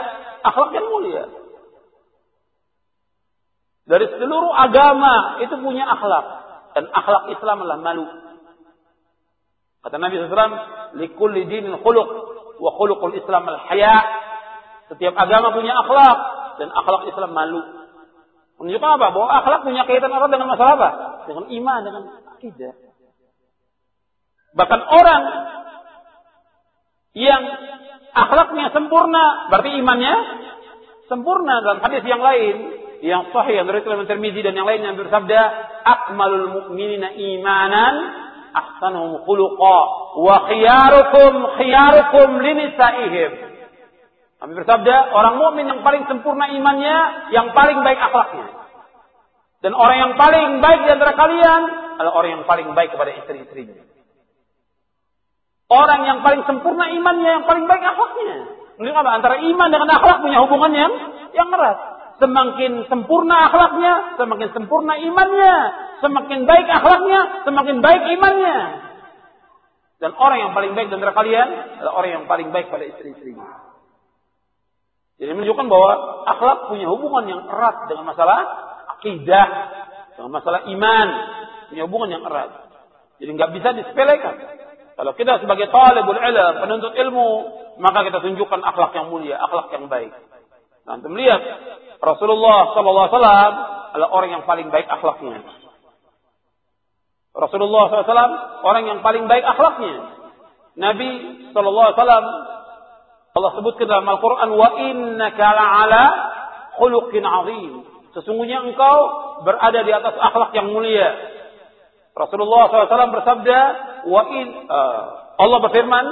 Speaker 1: akhlak yang mulia. Dari seluruh agama itu punya akhlak. Dan akhlak Islam adalah malu. Kata Nabi SAW, Likulli dinin khuluq, wa khuluqul Islam al-haya. Setiap agama punya akhlak, dan akhlak Islam malu. Menunjukkan apa? Bahwa akhlak punya kaitan erat dengan masalah apa? Dengan iman, dengan akidah. Bahkan orang yang akhlaknya sempurna, berarti imannya sempurna dalam hadis yang lain yang sahih yang diriwayatkan oleh Tirmizi dan yang lainnya bersabda akmalul mu'minina imanan ahsanuhum khuluqa wa khiyarukum khiyarukum linisaihim. Kami bersabda orang mukmin yang paling sempurna imannya yang paling baik akhlaknya. Dan orang yang paling baik di antara kalian adalah orang yang paling baik kepada istri-istrinya. Orang yang paling sempurna imannya yang paling baik akhlaknya. Menunjukkan apa? Antara iman dengan akhlak punya hubungan yang yang erat semakin sempurna akhlaknya, semakin sempurna imannya, semakin baik akhlaknya, semakin baik imannya. Dan orang yang paling baik antara kalian adalah orang yang paling baik pada istri-istrinya. Jadi menunjukkan bahwa akhlak punya hubungan yang erat dengan masalah akidah, dengan masalah iman, punya hubungan yang erat. Jadi nggak bisa disepelekan. Kalau kita sebagai talibul ilm, penuntut ilmu, maka kita tunjukkan akhlak yang mulia, akhlak yang baik. Untuk melihat Rasulullah SAW adalah orang yang paling baik akhlaknya. Rasulullah SAW orang yang paling baik akhlaknya. Nabi SAW Allah sebutkan dalam Al-Quran wa innaka la'ala khuluqin azim. Sesungguhnya engkau berada di atas akhlak yang mulia. Rasulullah SAW bersabda wa in uh, Allah berfirman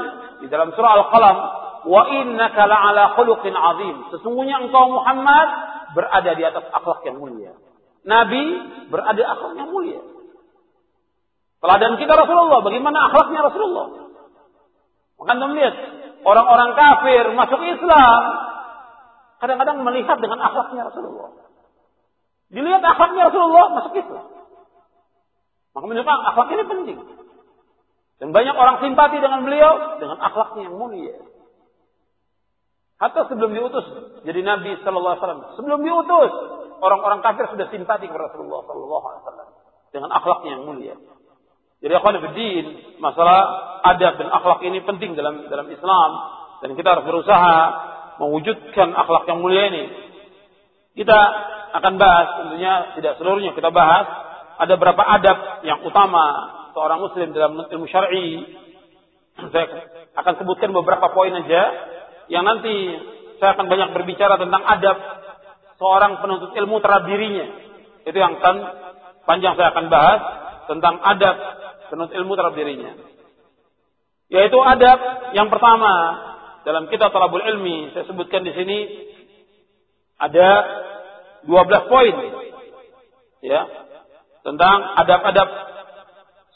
Speaker 1: di dalam surah Al-Qalam wa innaka la'ala khuluqin azim. Sesungguhnya engkau Muhammad berada di atas akhlak yang mulia. Nabi berada di akhlak yang mulia. Teladan kita Rasulullah, bagaimana akhlaknya Rasulullah? Maka anda melihat orang-orang kafir masuk Islam, kadang-kadang melihat dengan akhlaknya Rasulullah. Dilihat akhlaknya Rasulullah masuk Islam. Maka menunjukkan akhlak ini penting. Dan banyak orang simpati dengan beliau dengan akhlaknya yang mulia. Atau sebelum diutus jadi Nabi Sallallahu Alaihi Wasallam. Sebelum diutus orang-orang kafir sudah simpati kepada Rasulullah Sallallahu Alaihi Wasallam dengan akhlaknya yang mulia. Jadi akhwan berdin masalah adab dan akhlak ini penting dalam dalam Islam dan kita harus berusaha mewujudkan akhlak yang mulia ini. Kita akan bahas tentunya tidak seluruhnya kita bahas ada berapa adab yang utama seorang muslim dalam ilmu syar'i. Saya akan sebutkan beberapa poin aja yang nanti saya akan banyak berbicara tentang adab seorang penuntut ilmu terhadap dirinya. Itu yang akan panjang saya akan bahas tentang adab penuntut ilmu terhadap dirinya. Yaitu adab yang pertama dalam kitab Talabul Ilmi saya sebutkan di sini ada 12 poin ya tentang adab-adab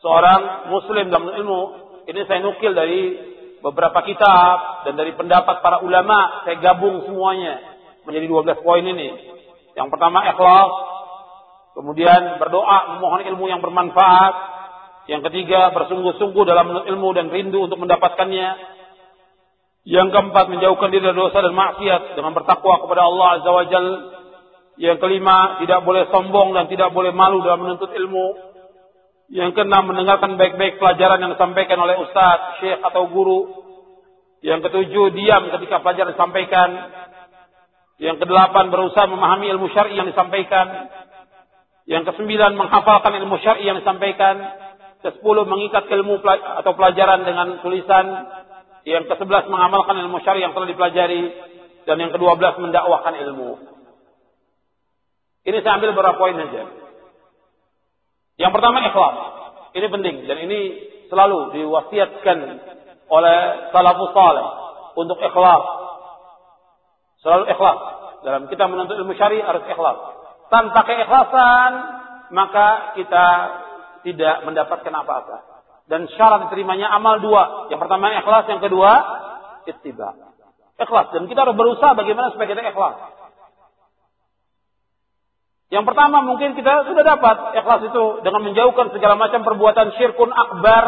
Speaker 1: seorang muslim dalam ilmu ini saya nukil dari beberapa kitab dan dari pendapat para ulama saya gabung semuanya menjadi 12 poin ini. Yang pertama ikhlas, kemudian berdoa memohon ilmu yang bermanfaat, yang ketiga bersungguh-sungguh dalam ilmu dan rindu untuk mendapatkannya. Yang keempat menjauhkan diri dari dosa dan maksiat dengan bertakwa kepada Allah Azza wa Jal. Yang kelima tidak boleh sombong dan tidak boleh malu dalam menuntut ilmu. Yang keenam mendengarkan baik-baik pelajaran yang disampaikan oleh ustaz, syekh atau guru. Yang ketujuh diam ketika pelajaran disampaikan. Yang kedelapan berusaha memahami ilmu syar'i yang disampaikan. Yang kesembilan menghafalkan ilmu syar'i yang disampaikan. Kesepuluh mengikat ilmu atau pelajaran dengan tulisan. Yang kesebelas mengamalkan ilmu syar'i yang telah dipelajari. Dan yang kedua belas mendakwahkan ilmu. Ini saya ambil beberapa poin saja. Yang pertama ikhlas. Ini penting dan ini selalu diwasiatkan oleh salafus saleh untuk ikhlas. Selalu ikhlas. Dalam kita menuntut ilmu syari harus ikhlas. Tanpa keikhlasan maka kita tidak mendapatkan apa-apa. Dan syarat diterimanya amal dua. Yang pertama ikhlas, yang kedua ittiba. Ikhlas dan kita harus berusaha bagaimana supaya kita ikhlas. Yang pertama mungkin kita sudah dapat ikhlas itu dengan menjauhkan segala macam perbuatan syirkun akbar,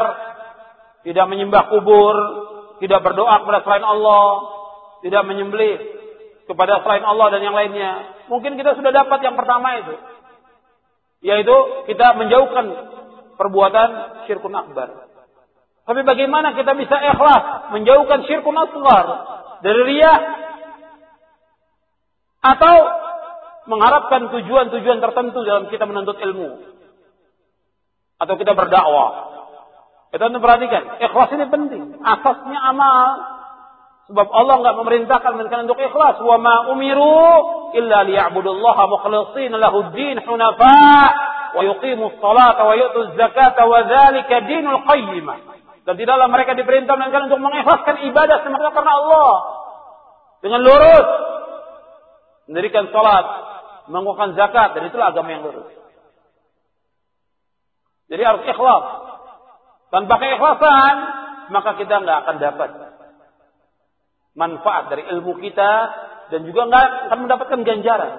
Speaker 1: tidak menyembah kubur, tidak berdoa kepada selain Allah, tidak menyembelih kepada selain Allah dan yang lainnya. Mungkin kita sudah dapat yang pertama itu. Yaitu kita menjauhkan perbuatan syirkun akbar. Tapi bagaimana kita bisa ikhlas menjauhkan syirkun asgar dari riyah atau mengharapkan tujuan-tujuan tertentu dalam kita menuntut ilmu atau kita berdakwah. Kita harus perhatikan, ikhlas ini penting. Asasnya amal. Sebab Allah enggak memerintahkan mereka untuk ikhlas. Wa ma umiru illa liya'budullaha mukhlishina lahu din hunafa wa yuqimu salata wa yu'tu zakata wa dzalika dinul qayyimah. Dan tidaklah mereka diperintah mereka untuk mengikhlaskan ibadah semata karena Allah. Dengan lurus. Mendirikan salat, mengumpulkan zakat dan itulah agama yang lurus. Jadi harus ikhlas. Tanpa keikhlasan maka kita nggak akan dapat manfaat dari ilmu kita dan juga nggak akan mendapatkan ganjaran.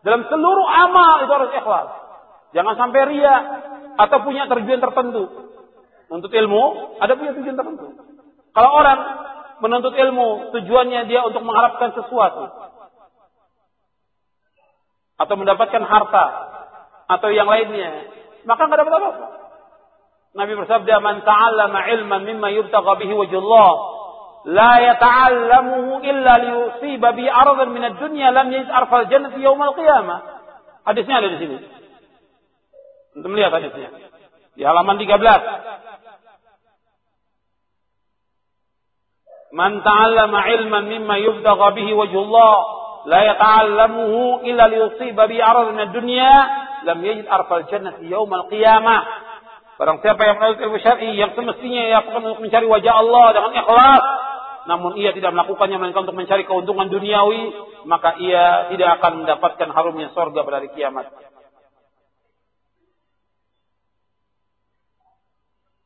Speaker 1: Dalam seluruh amal itu harus ikhlas. Jangan sampai ria atau punya tujuan tertentu. Untuk ilmu ada punya tujuan tertentu. Kalau orang menuntut ilmu tujuannya dia untuk mengharapkan sesuatu, atau mendapatkan harta atau yang lainnya, maka nggak dapat apa-apa. Nabi bersabda, "Man ta'allama ilman mimma yubtagha bihi wajhullah, la yata'allamuhu illa liyusiba bi aradan min ad-dunya lam yajid arfal jannati yaumal qiyamah." Hadisnya ada di sini. Untuk melihat hadisnya. Di halaman 13. Man ta'allama ilman mimma yubtagha bihi wajhullah la yata'allamuhu illa liyusiba bi arad min dunya lam yajid arfal jannati yaumal qiyamah barang siapa yang menuntut ilmu syar'i yang semestinya ia akan untuk mencari wajah Allah dengan ikhlas namun ia tidak melakukannya melainkan untuk mencari keuntungan duniawi maka ia tidak akan mendapatkan harumnya sorga pada hari kiamat.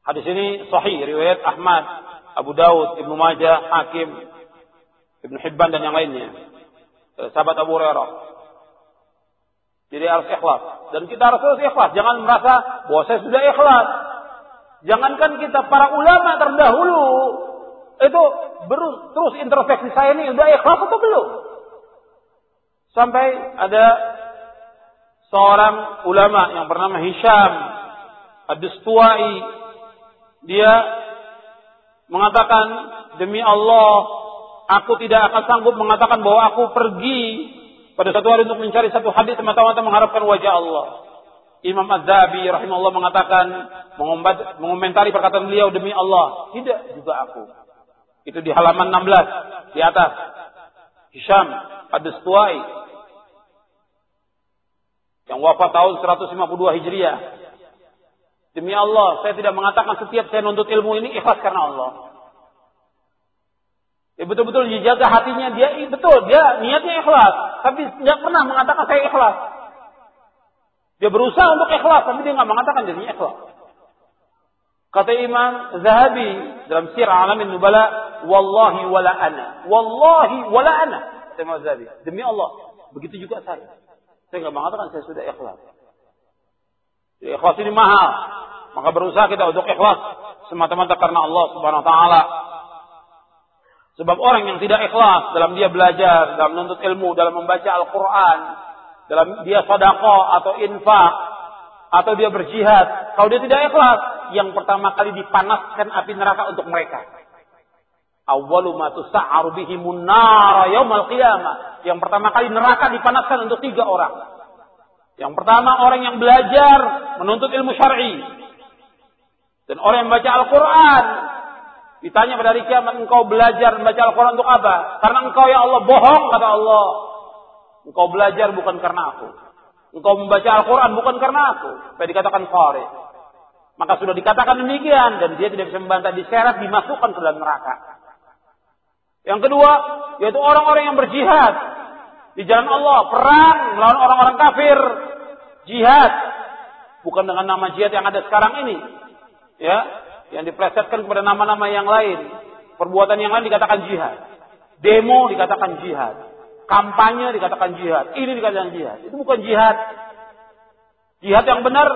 Speaker 1: Hadis ini sahih riwayat Ahmad, Abu Daud, Ibnu Majah, Hakim, Ibnu Hibban dan yang lainnya sahabat Abu Hurairah. Jadi harus ikhlas. Dan kita harus terus ikhlas. Jangan merasa bahwa saya sudah ikhlas. Jangankan kita para ulama terdahulu itu terus introspeksi saya ini sudah ikhlas atau belum? Sampai ada seorang ulama yang bernama Hisham Ad-Dustuai dia mengatakan demi Allah Aku tidak akan sanggup mengatakan bahwa aku pergi pada satu hari untuk mencari satu hadis semata-mata mengharapkan wajah Allah. Imam Az-Zabi rahimahullah mengatakan mengomentari perkataan beliau demi Allah, tidak juga aku. Itu di halaman 16 di atas. Hisham Ad-Dustuai yang wafat tahun 152 Hijriah. Demi Allah, saya tidak mengatakan setiap saya nuntut ilmu ini ikhlas karena Allah. Ya betul-betul dijaga hatinya dia betul dia niatnya ikhlas, tapi nggak pernah mengatakan saya ikhlas. Dia berusaha untuk ikhlas, tapi dia nggak mengatakan dirinya ikhlas. Kata Imam Zahabi dalam Sirah Alamin Nubala, wallahi wala ana, wallahi wala ana. Kata Imam Zahabi, demi Allah, begitu juga saya. Saya nggak mengatakan saya sudah ikhlas. Ikhlas ini mahal. Maka berusaha kita untuk ikhlas semata-mata karena Allah Subhanahu wa taala. Sebab orang yang tidak ikhlas dalam dia belajar, dalam menuntut ilmu, dalam membaca Al-Qur'an, dalam dia sedekah atau infak atau dia berjihad, kalau dia tidak ikhlas, yang pertama kali dipanaskan api neraka untuk mereka. Awwalu ma tusa'aru qiyamah. Yang pertama kali neraka dipanaskan untuk tiga orang. Yang pertama orang yang belajar menuntut ilmu syar'i. Dan orang yang membaca Al-Qur'an ditanya pada hari kiamat engkau belajar membaca Al-Qur'an untuk apa? Karena engkau ya Allah bohong kata Allah. Engkau belajar bukan karena aku. Engkau membaca Al-Quran bukan karena aku. Supaya dikatakan qari. Maka sudah dikatakan demikian. Dan dia tidak bisa membantah diseret, dimasukkan ke dalam neraka. Yang kedua, yaitu orang-orang yang berjihad. Di jalan Allah. Perang melawan orang-orang kafir. Jihad. Bukan dengan nama jihad yang ada sekarang ini. Ya, Yang diplesetkan kepada nama-nama yang lain. Perbuatan yang lain dikatakan jihad. Demo dikatakan jihad kampanye dikatakan jihad, ini dikatakan jihad. Itu bukan jihad. Jihad yang benar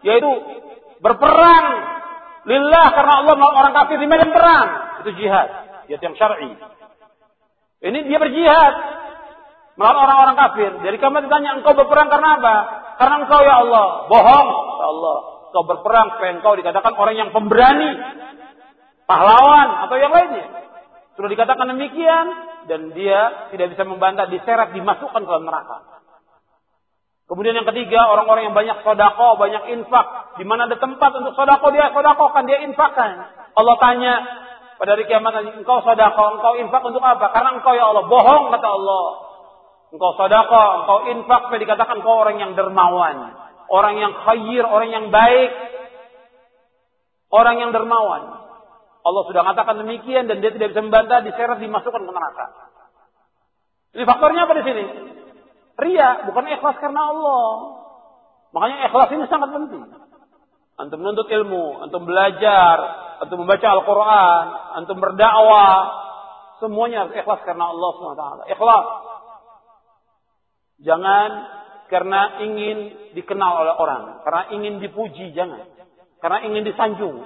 Speaker 1: yaitu berperang lillah karena Allah melawan orang kafir di medan perang. Itu jihad, jihad yang syar'i. Ini dia berjihad melawan orang-orang kafir. Jadi kamu ditanya engkau berperang karena apa? Karena engkau ya Allah bohong, ya Allah. Engkau berperang supaya engkau dikatakan orang yang pemberani, pahlawan atau yang lainnya. Sudah dikatakan demikian, dan dia tidak bisa membantah, diseret, dimasukkan ke neraka. Kemudian yang ketiga, orang-orang yang banyak sodako, banyak infak. Di mana ada tempat untuk sodako, dia sodakokan, dia infakkan. Allah tanya pada hari kiamat engkau sodako, engkau infak untuk apa? Karena engkau ya Allah, bohong kata Allah. Engkau sodako, engkau infak, supaya dikatakan engkau orang yang dermawan. Orang yang khair, orang yang baik. Orang yang dermawan. Allah sudah mengatakan demikian dan dia tidak bisa membantah, diseret, dimasukkan ke neraka. Ini faktornya apa di sini? Ria, bukan ikhlas karena Allah. Makanya ikhlas ini sangat penting. Antum menuntut ilmu, antum belajar, antum membaca Al-Quran, antum berdakwah, semuanya harus ikhlas karena Allah SWT. Ikhlas. Jangan karena ingin dikenal oleh orang, karena ingin dipuji, jangan. Karena ingin disanjung,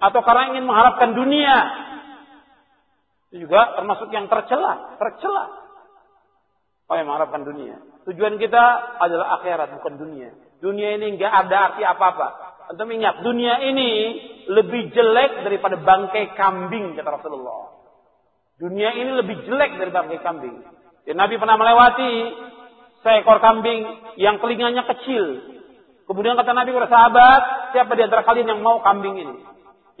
Speaker 1: atau karena ingin mengharapkan dunia. Itu juga termasuk yang tercela, tercela. Oh yang mengharapkan dunia. Tujuan kita adalah akhirat bukan dunia. Dunia ini nggak ada arti apa-apa. Untuk ingat, dunia ini lebih jelek daripada bangkai kambing kata Rasulullah. Dunia ini lebih jelek dari bangkai kambing. Ya, Nabi pernah melewati seekor kambing yang telinganya kecil. Kemudian kata Nabi kepada sahabat, siapa di antara kalian yang mau kambing ini?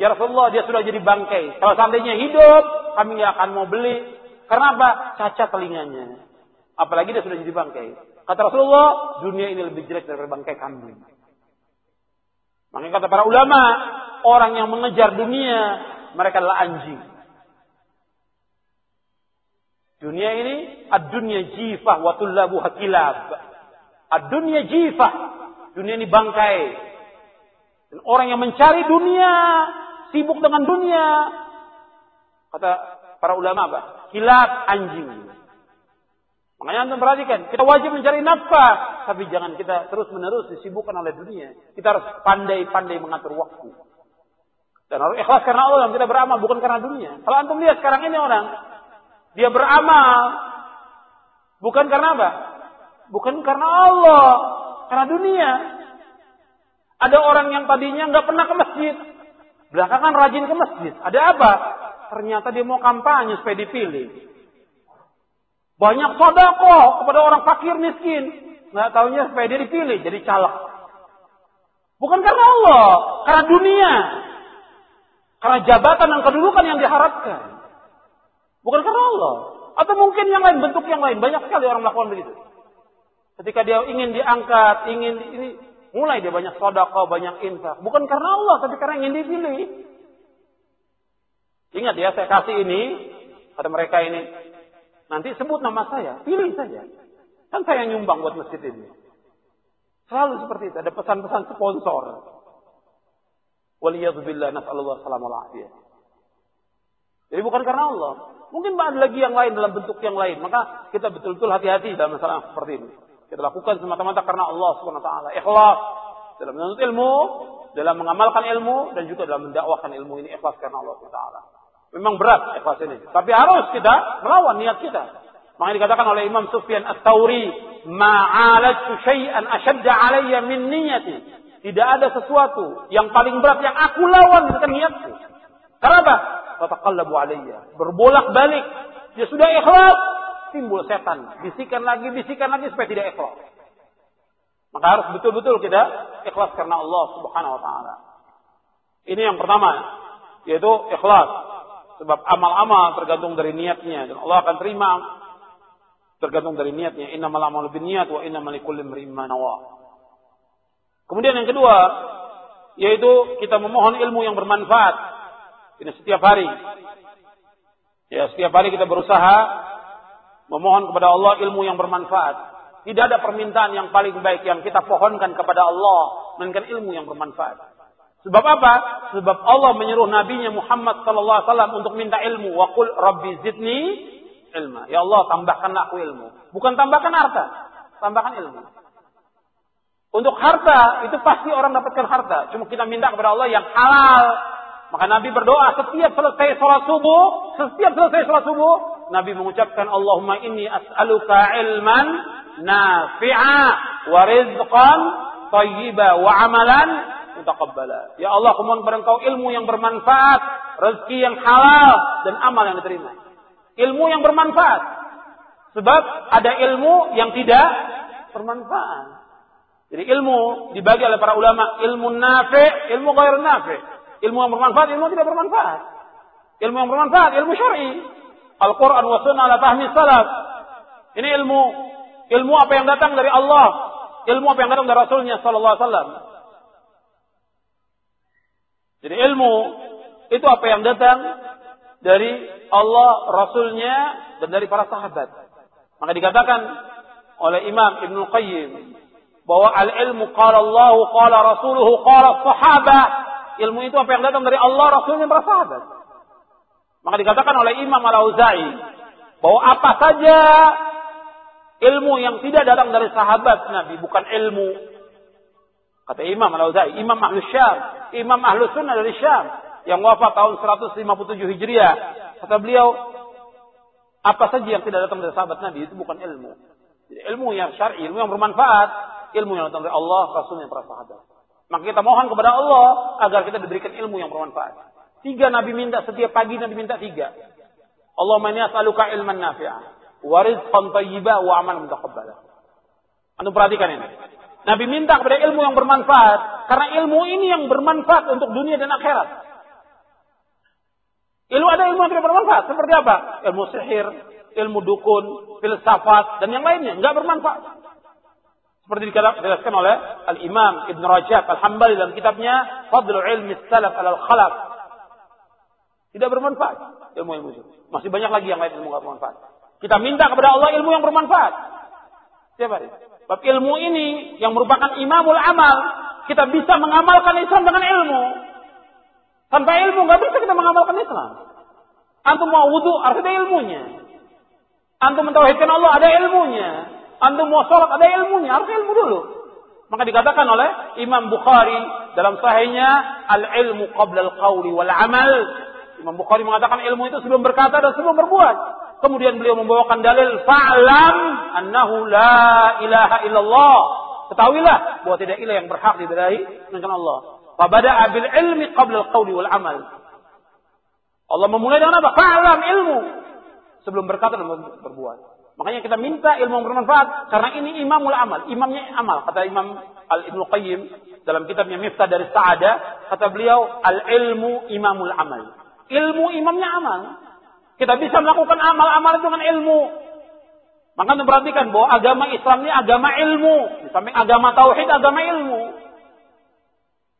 Speaker 1: Ya Rasulullah dia sudah jadi bangkai. Kalau seandainya hidup, kami nggak akan mau beli. Karena apa? Cacat telinganya. Apalagi dia sudah jadi bangkai. Kata Rasulullah, dunia ini lebih jelek dari bangkai kambing. Makanya kata para ulama, orang yang mengejar dunia, mereka adalah anjing. Dunia ini ad-dunya jifah wa tullabu hakilab. Ad-dunya jifah. Dunia ini bangkai. Dan orang yang mencari dunia sibuk dengan dunia. Kata para ulama apa? Hilaf anjing. Makanya anda perhatikan, kita wajib mencari nafkah, tapi jangan kita terus-menerus disibukkan oleh dunia. Kita harus pandai-pandai mengatur waktu. Dan harus ikhlas karena Allah tidak beramal, bukan karena dunia. Kalau antum lihat sekarang ini orang, dia beramal, bukan karena apa? Bukan karena Allah, karena dunia. Ada orang yang tadinya nggak pernah ke masjid, Belakangan rajin ke masjid. Ada apa? Ternyata dia mau kampanye supaya dipilih. Banyak sodako kepada orang fakir miskin. Nggak tahunya supaya dia dipilih jadi caleg. Bukan karena Allah, karena dunia. Karena jabatan dan kedudukan yang diharapkan. Bukan karena Allah. Atau mungkin yang lain, bentuk yang lain. Banyak sekali orang melakukan begitu. Ketika dia ingin diangkat, ingin ini Mulai dia banyak sodako, banyak infak. Bukan karena Allah, tapi karena ingin dipilih. Ingat ya, saya kasih ini, kata mereka ini. Nanti sebut nama saya, pilih saja. Kan saya yang nyumbang buat masjid ini. Selalu seperti itu, ada pesan-pesan sponsor. Waliyadzubillah nas'alullah salam Jadi bukan karena Allah. Mungkin ada lagi yang lain dalam bentuk yang lain. Maka kita betul-betul hati-hati dalam masalah seperti ini. Kita lakukan semata-mata karena Allah Subhanahu taala. Ikhlas dalam menuntut ilmu, dalam mengamalkan ilmu dan juga dalam mendakwahkan ilmu ini ikhlas karena Allah taala. Memang berat ikhlas ini, tapi harus kita melawan niat kita. Makanya dikatakan oleh Imam Sufyan Ats-Tsauri, "Ma'alatu syai'an ashadda 'alayya min niyyati." Tidak ada sesuatu yang paling berat yang aku lawan dengan niatku. Karena apa? Fataqallabu alayya. Berbolak-balik. Dia sudah ikhlas, timbul setan. Bisikan lagi, bisikan lagi supaya tidak ikhlas. Maka harus betul-betul kita ikhlas karena Allah Subhanahu wa taala. Ini yang pertama, yaitu ikhlas. Sebab amal-amal tergantung dari niatnya dan Allah akan terima tergantung dari niatnya. Innamal a'malu binniyat wa innamal likulli imrin ma Kemudian yang kedua, yaitu kita memohon ilmu yang bermanfaat. Ini setiap hari. Ya, setiap hari kita berusaha memohon kepada Allah ilmu yang bermanfaat. Tidak ada permintaan yang paling baik yang kita pohonkan kepada Allah melainkan ilmu yang bermanfaat. Sebab apa? Sebab Allah menyuruh nabinya Muhammad sallallahu alaihi wasallam untuk minta ilmu. Wa qul rabbi zidni ilma. Ya Allah, tambahkanlah aku ilmu. Bukan tambahkan harta, tambahkan ilmu. Untuk harta itu pasti orang dapatkan harta. Cuma kita minta kepada Allah yang halal. Maka Nabi berdoa setiap selesai sholat subuh, setiap selesai sholat subuh, Nabi mengucapkan Allahumma inni as'aluka ilman nafi'a wa rizqan tayyiba wa amalan mutaqabbala. Ya Allah, kumohon kepada Engkau ilmu yang bermanfaat, rezeki yang halal dan amal yang diterima. Ilmu yang bermanfaat. Sebab ada ilmu yang tidak bermanfaat. Jadi ilmu dibagi oleh para ulama, ilmu nafi, ilmu ghair nafi. Ilmu yang bermanfaat, ilmu yang tidak bermanfaat. Ilmu yang bermanfaat, ilmu syar'i. Al-Quran wa sunnah ala fahmi salaf. Ini ilmu ilmu apa yang datang dari Allah, ilmu apa yang datang dari Rasulnya sallallahu alaihi wasallam. Jadi ilmu itu apa yang datang dari Allah, Rasulnya, dan dari para sahabat. Maka dikatakan oleh Imam Ibn Qayyim bahwa al-ilmu qala Allah, qala Rasuluhu, qala sahabah. Ilmu itu apa yang datang dari Allah, Rasulnya, para sahabat. Maka dikatakan oleh Imam Al-Auza'i bahwa apa saja ilmu yang tidak datang dari sahabat Nabi bukan ilmu. Kata Imam Al-Auza'i, Imam Ahlus Syam, Imam Ahlus Sunnah dari Syam yang wafat tahun 157 Hijriah. Kata beliau, apa saja yang tidak datang dari sahabat Nabi itu bukan ilmu. Jadi ilmu yang syar'i, ilmu yang bermanfaat ilmu yang datang dari Allah, Rasulnya para sahabat. Maka kita mohon kepada Allah agar kita diberikan ilmu yang bermanfaat. Tiga Nabi minta setiap pagi Nabi minta tiga. Allah inni as'aluka ilman nafi'ah wa rizqan thayyiba wa amalan mutaqabbala. Anda perhatikan ini. Nabi minta kepada ilmu yang bermanfaat karena ilmu ini yang bermanfaat untuk dunia dan akhirat. Ilmu ada ilmu yang tidak bermanfaat seperti apa? Ilmu sihir, ilmu dukun, filsafat dan yang lainnya enggak bermanfaat. Seperti dijelaskan oleh Al-Imam Ibn Rajab Al-Hambali dalam kitabnya Fadlu Ilmi Salaf Al-Khalaf. Tidak bermanfaat ilmu-ilmu itu. Masih banyak lagi yang lain ilmu yang bermanfaat. Kita minta kepada Allah ilmu yang bermanfaat. Siapa ini? Sebab ilmu ini yang merupakan imamul amal. Kita bisa mengamalkan Islam dengan ilmu. Tanpa ilmu nggak bisa kita mengamalkan Islam. Antum mau wudhu harus ada ilmunya. Antum mentauhidkan Allah ada ilmunya. Antum mau sholat ada ilmunya, harus ilmu dulu. Maka dikatakan oleh Imam Bukhari dalam sahihnya al-ilmu qabla al-qawli wal amal. Imam Bukhari mengatakan ilmu itu sebelum berkata dan sebelum berbuat. Kemudian beliau membawakan dalil fa'lam annahu la ilaha illallah. Ketahuilah bahwa tidak ilah yang berhak diberahi dengan Allah. Fabada abil ilmi qabla al-qawli wal amal. Allah memulai dengan apa? Fa'lam ilmu sebelum berkata dan berbuat. Makanya kita minta ilmu yang bermanfaat karena ini imamul amal, imamnya amal. Kata Imam Al Ibnu Qayyim dalam kitabnya Miftah dari Sa'ada, kata beliau al ilmu imamul amal. Ilmu imamnya amal. Kita bisa melakukan amal-amal dengan ilmu. Maka perhatikan bahwa agama Islam ini agama ilmu. Samping agama tauhid, agama ilmu.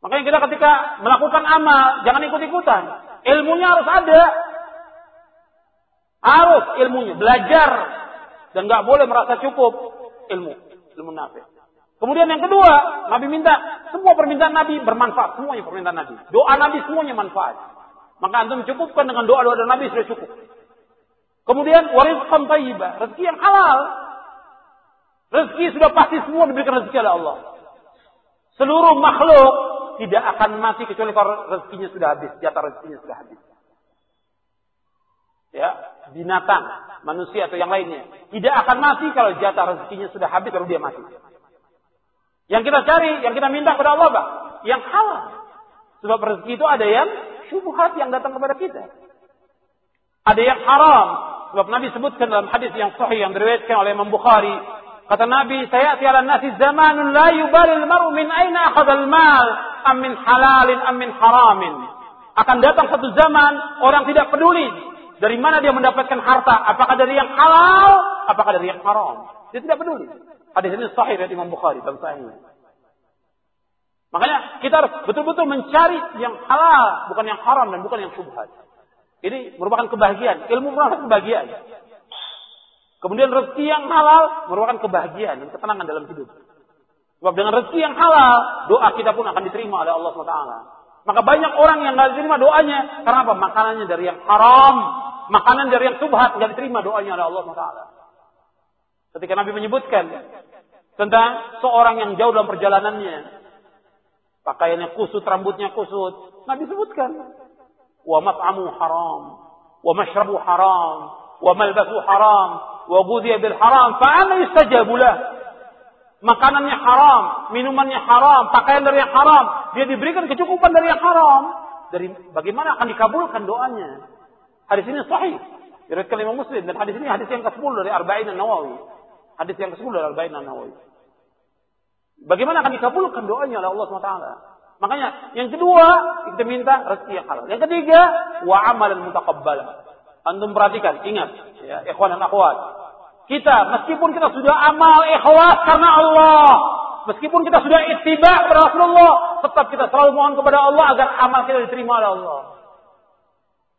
Speaker 1: Makanya kita ketika melakukan amal, jangan ikut-ikutan. Ilmunya harus ada. Harus ilmunya. Belajar dan nggak boleh merasa cukup ilmu, ilmu nafi. Kemudian yang kedua, Nabi minta semua permintaan Nabi bermanfaat, semuanya permintaan Nabi. Doa Nabi semuanya manfaat. Maka antum cukupkan dengan doa-doa Nabi sudah cukup. Kemudian warizqan thayyibah, rezeki yang halal. Rezeki sudah pasti semua diberikan rezeki oleh Allah. Seluruh makhluk tidak akan mati kecuali kalau rezekinya sudah habis, jatah rezekinya sudah habis. Ya, binatang, manusia atau yang lainnya tidak akan mati kalau jatah rezekinya sudah habis baru dia mati. Yang kita cari, yang kita minta kepada Allah, yang halal. Sebab rezeki itu ada yang syubhat yang datang kepada kita. Ada yang haram. Sebab Nabi sebutkan dalam hadis yang sahih yang diriwayatkan oleh Imam Bukhari, kata Nabi, saya ala nasi zamanun la yubalil maru min aina akhadha mal am min halalin am min haramin. Akan datang satu zaman orang tidak peduli dari mana dia mendapatkan harta, apakah dari yang halal, apakah dari yang haram. Dia tidak peduli. Hadis ini sahih dari Imam Bukhari dan sahih. Makanya kita harus betul-betul mencari yang halal, bukan yang haram dan bukan yang subhat. Ini merupakan kebahagiaan. Ilmu merupakan kebahagiaan. Kemudian rezeki yang halal merupakan kebahagiaan dan ketenangan dalam hidup. Sebab dengan rezeki yang halal, doa kita pun akan diterima oleh Allah SWT. Maka banyak orang yang nggak diterima doanya. Karena apa? Makanannya dari yang haram. Makanan dari yang subhat nggak diterima doanya oleh Allah SWT. Ketika Nabi menyebutkan tentang seorang yang jauh dalam perjalanannya, pakaiannya kusut, rambutnya kusut, Nabi sebutkan, wa mat'amu haram, wa mashrabu haram, wa malbasu haram, wa ghudhiya bil haram, fa ana yustajabu Makanannya haram, minumannya haram, pakaian dari yang haram, dia diberikan kecukupan dari yang haram. Dari bagaimana akan dikabulkan doanya? Hadis ini sahih. Diriwayatkan Imam Muslim dan hadis ini hadis yang ke-10 dari Arba'in An-Nawawi. Hadis yang ke-10 dari Al-Bain Nawawi. Bagaimana akan dikabulkan doanya oleh Allah SWT? Makanya yang kedua kita minta rezeki yang halal. Yang ketiga wa amalan mutaqabbal. Antum perhatikan, ingat ya, ikhwan dan akhwat. Kita meskipun kita sudah amal ikhlas karena Allah, meskipun kita sudah ittiba kepada Rasulullah, tetap kita selalu mohon kepada Allah agar amal kita diterima oleh Allah.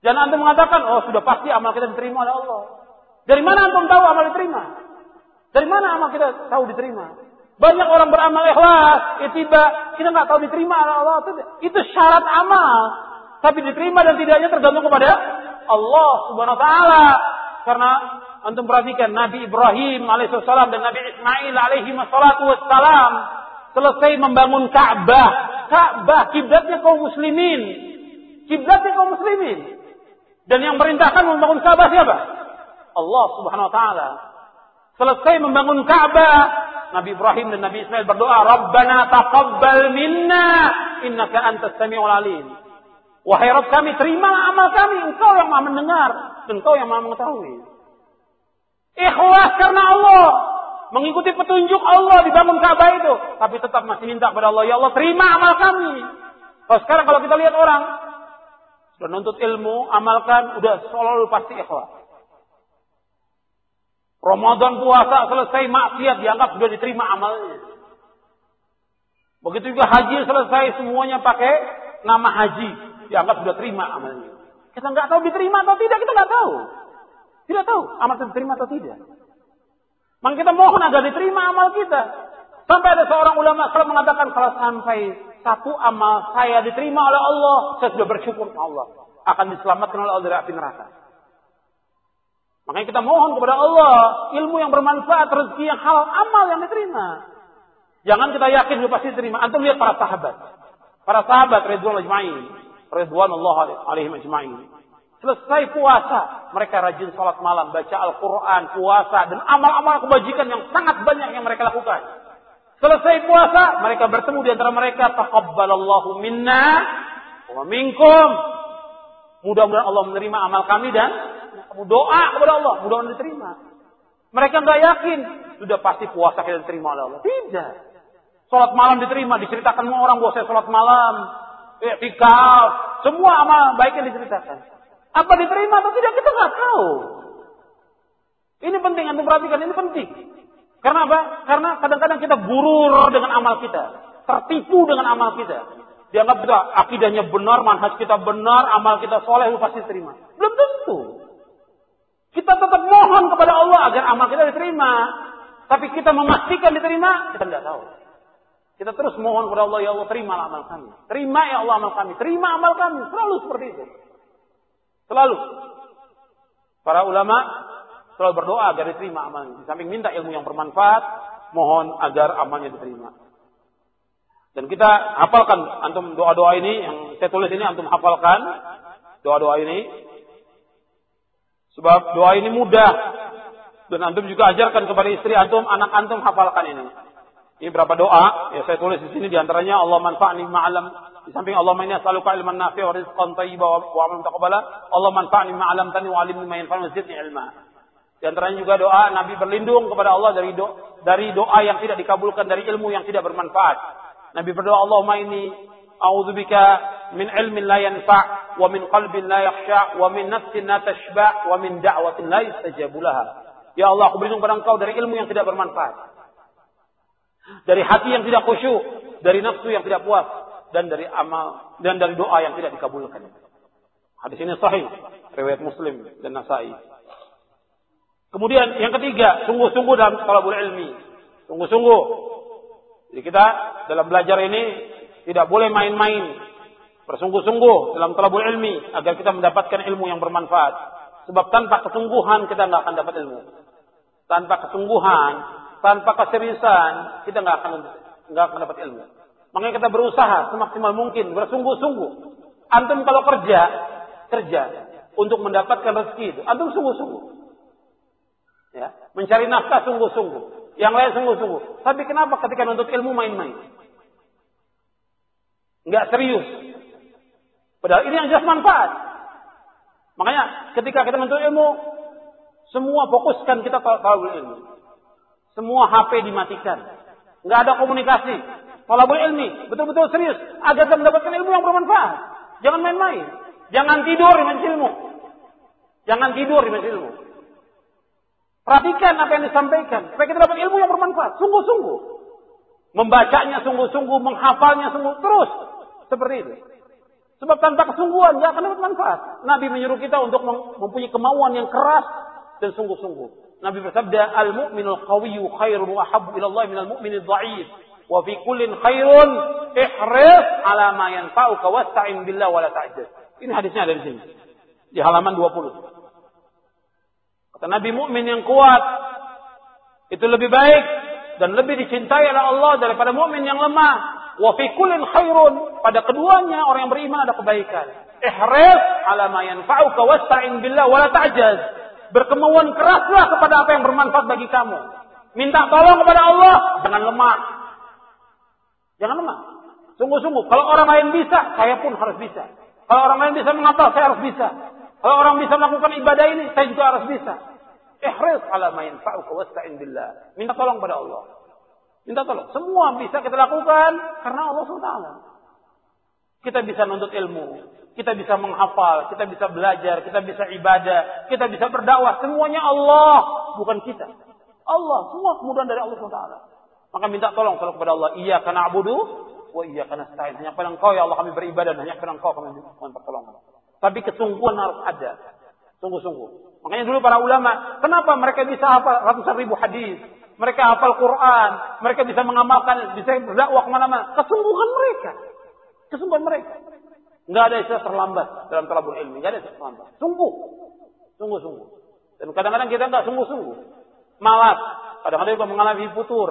Speaker 1: Jangan antum mengatakan, oh sudah pasti amal kita diterima oleh Allah. Dari mana antum tahu amal diterima? Dari mana amal kita tahu diterima? Banyak orang beramal ikhlas, ya tiba kita nggak tahu diterima Allah. Itu syarat amal. Tapi diterima dan tidaknya tergantung kepada Allah Subhanahu wa taala. Karena antum perhatikan Nabi Ibrahim alaihissalam dan Nabi Ismail alaihi wassalam selesai membangun Ka'bah. Ka'bah kiblatnya kaum muslimin. Kiblatnya kaum muslimin. Dan yang merintahkan membangun Ka'bah siapa? Allah Subhanahu wa taala. Selesai membangun Ka'bah, Nabi Ibrahim dan Nabi Ismail berdoa, "Rabbana taqabbal minna innaka antas samiul alim." Wahai Rabb kami, terima amal kami. Engkau yang Maha mendengar dan Engkau yang Maha mengetahui. Ikhlas karena Allah, mengikuti petunjuk Allah dibangun Ka'bah itu, tapi tetap masih minta kepada Allah, "Ya Allah, terima amal kami." Kalau sekarang kalau kita lihat orang sudah nuntut ilmu, amalkan, udah selalu pasti ikhlas. Ramadan puasa selesai maksiat dianggap sudah diterima amalnya. Begitu juga haji selesai semuanya pakai nama haji dianggap sudah terima amalnya. Kita nggak tahu diterima atau tidak kita nggak tahu. Tidak tahu amal kita diterima atau tidak. Maka kita mohon agar diterima amal kita. Sampai ada seorang ulama kalau mengatakan kalau sampai satu amal saya diterima oleh Allah, saya sudah bersyukur Allah akan diselamatkan oleh Allah dari api neraka. Makanya kita mohon kepada Allah ilmu yang bermanfaat, rezeki yang halal, amal yang diterima. Jangan kita yakin sudah pasti diterima. Antum lihat para sahabat. Para sahabat Ridwan Ajma'in. Allah alaihim ajma'in. Selesai puasa, mereka rajin sholat malam, baca Al-Quran, puasa, dan amal-amal kebajikan yang sangat banyak yang mereka lakukan. Selesai puasa, mereka bertemu di antara mereka, taqabbalallahu minna wa minkum. Mudah-mudahan Allah menerima amal kami dan doa kepada Allah, mudah-mudahan diterima. Mereka nggak yakin, sudah pasti puasa kita diterima oleh Allah. Tidak. Sholat malam diterima, diceritakan semua orang bahwa saya sholat malam, iktikaf, semua amal baik yang diceritakan. Apa diterima atau tidak kita nggak tahu. Ini penting, anda perhatikan ini penting. Karena apa? Karena kadang-kadang kita gurur dengan amal kita, tertipu dengan amal kita. Dianggap kita akidahnya benar, manhaj kita benar, amal kita soleh, pasti terima. Belum tentu. Kita tetap mohon kepada Allah agar amal kita diterima. Tapi kita memastikan diterima, kita tidak tahu. Kita terus mohon kepada Allah, ya Allah terima amal kami. Terima ya Allah amal kami. Terima amal kami. Selalu seperti itu. Selalu. Para ulama selalu berdoa agar diterima amalnya. Di samping minta ilmu yang bermanfaat, mohon agar amalnya diterima. Dan kita hafalkan antum doa-doa ini yang saya tulis ini antum hafalkan doa-doa ini. Sebab doa ini mudah dan antum juga ajarkan kepada istri antum, anak antum hafalkan ini. Ini berapa doa? Ya saya tulis di sini di antaranya Allah manfa'ni ma'alam di samping Allah inni as'aluka ilman nafi' wa rizqan thayyiba wa amalan taqabbala. Allah manfa'ni ma'alam tani wa 'allimni ma yanfa'uni wa zidni ilma. Di antaranya juga doa Nabi berlindung kepada Allah dari do, dari doa yang tidak dikabulkan dari ilmu yang tidak bermanfaat. Nabi berdoa Allahumma inni a'udzubika min ilmin la yanfa' wa min qalbin la yakhsha' wa min nafsin la tashba' wa min da'watin la yustajabu laha. Ya Allah, aku berlindung pada Engkau dari ilmu yang tidak bermanfaat dari hati yang tidak khusyuk, dari nafsu yang tidak puas, dan dari amal dan dari doa yang tidak dikabulkan. Hadis ini sahih, riwayat Muslim dan Nasai. Kemudian yang ketiga, sungguh-sungguh dalam talabul ilmi. Sungguh-sungguh. Jadi kita dalam belajar ini tidak boleh main-main. Bersungguh-sungguh dalam talabul ilmi agar kita mendapatkan ilmu yang bermanfaat. Sebab tanpa kesungguhan kita nggak akan dapat ilmu. Tanpa kesungguhan tanpa keseriusan kita nggak akan nggak akan dapat ilmu. Makanya kita berusaha semaksimal mungkin, bersungguh-sungguh. Antum kalau kerja, kerja untuk mendapatkan rezeki itu, antum sungguh-sungguh. Ya, mencari nafkah sungguh-sungguh. Yang lain sungguh-sungguh. Tapi kenapa ketika menuntut ilmu main-main? Nggak serius. Padahal ini yang jelas manfaat. Makanya ketika kita menuntut ilmu, semua fokuskan kita tahu ilmu. Semua HP dimatikan. Nggak ada komunikasi. Talabul ilmi. Betul-betul serius. Agar kita mendapatkan ilmu yang bermanfaat. Jangan main-main. Jangan tidur majelis ilmu. Jangan tidur majelis ilmu. Perhatikan apa yang disampaikan. Supaya kita dapat ilmu yang bermanfaat. Sungguh-sungguh. Membacanya sungguh-sungguh. Menghafalnya sungguh. Terus. Seperti itu. Sebab tanpa kesungguhan nggak akan dapat manfaat. Nabi menyuruh kita untuk mempunyai kemauan yang keras dan sungguh-sungguh. Nabi bersabda, "Al-mu'minul qawiyyu khairun wa habbu ila Allah minal mu'minid dha'if." Wa fi kullin khairun ihris ala ma yanfa'uka wasta'in billah wa la ta'jaz. Ini hadisnya ada di sini. Di halaman 20. Kata Nabi mukmin yang kuat itu lebih baik dan lebih dicintai oleh Allah daripada mukmin yang lemah. Wa fi kullin khairun. Pada keduanya orang yang beriman ada kebaikan. Ihris ala ma yanfa'uka wasta'in billah wa la ta'jaz. Berkemauan keraslah kepada apa yang bermanfaat bagi kamu. Minta tolong kepada Allah, jangan lemah. Jangan lemah. Sungguh-sungguh, kalau orang lain bisa, saya pun harus bisa. Kalau orang lain bisa menghafal, saya harus bisa. Kalau orang bisa melakukan ibadah ini, saya juga harus bisa. Ihris ala ma yanfa'uka wasta'in billah. Minta tolong kepada Allah. Minta tolong. Semua bisa kita lakukan karena Allah SWT. Kita bisa nuntut ilmu. Kita bisa menghafal, kita bisa belajar, kita bisa ibadah, kita bisa berdakwah. Semuanya Allah, bukan kita. Allah, semua kemudian dari Allah SWT. Maka minta tolong kalau kepada Allah. Iya karena abudu, wa iya karena stain. Hanya pada engkau ya Allah kami beribadah, hanya pada engkau kami mohon pertolongan. Tapi kesungguhan harus ada. Sungguh-sungguh. Makanya dulu para ulama, kenapa mereka bisa hafal ratusan ribu hadis? Mereka hafal Quran, mereka bisa mengamalkan, bisa berdakwah ke mana-mana. Kesungguhan mereka. Kesungguhan mereka. Nggak ada istilah terlambat dalam talabul ilmi. Nggak ada istilah terlambat. Sungguh. Sungguh-sungguh. Dan kadang-kadang kita nggak sungguh-sungguh. Malas. Kadang-kadang juga mengalami futur.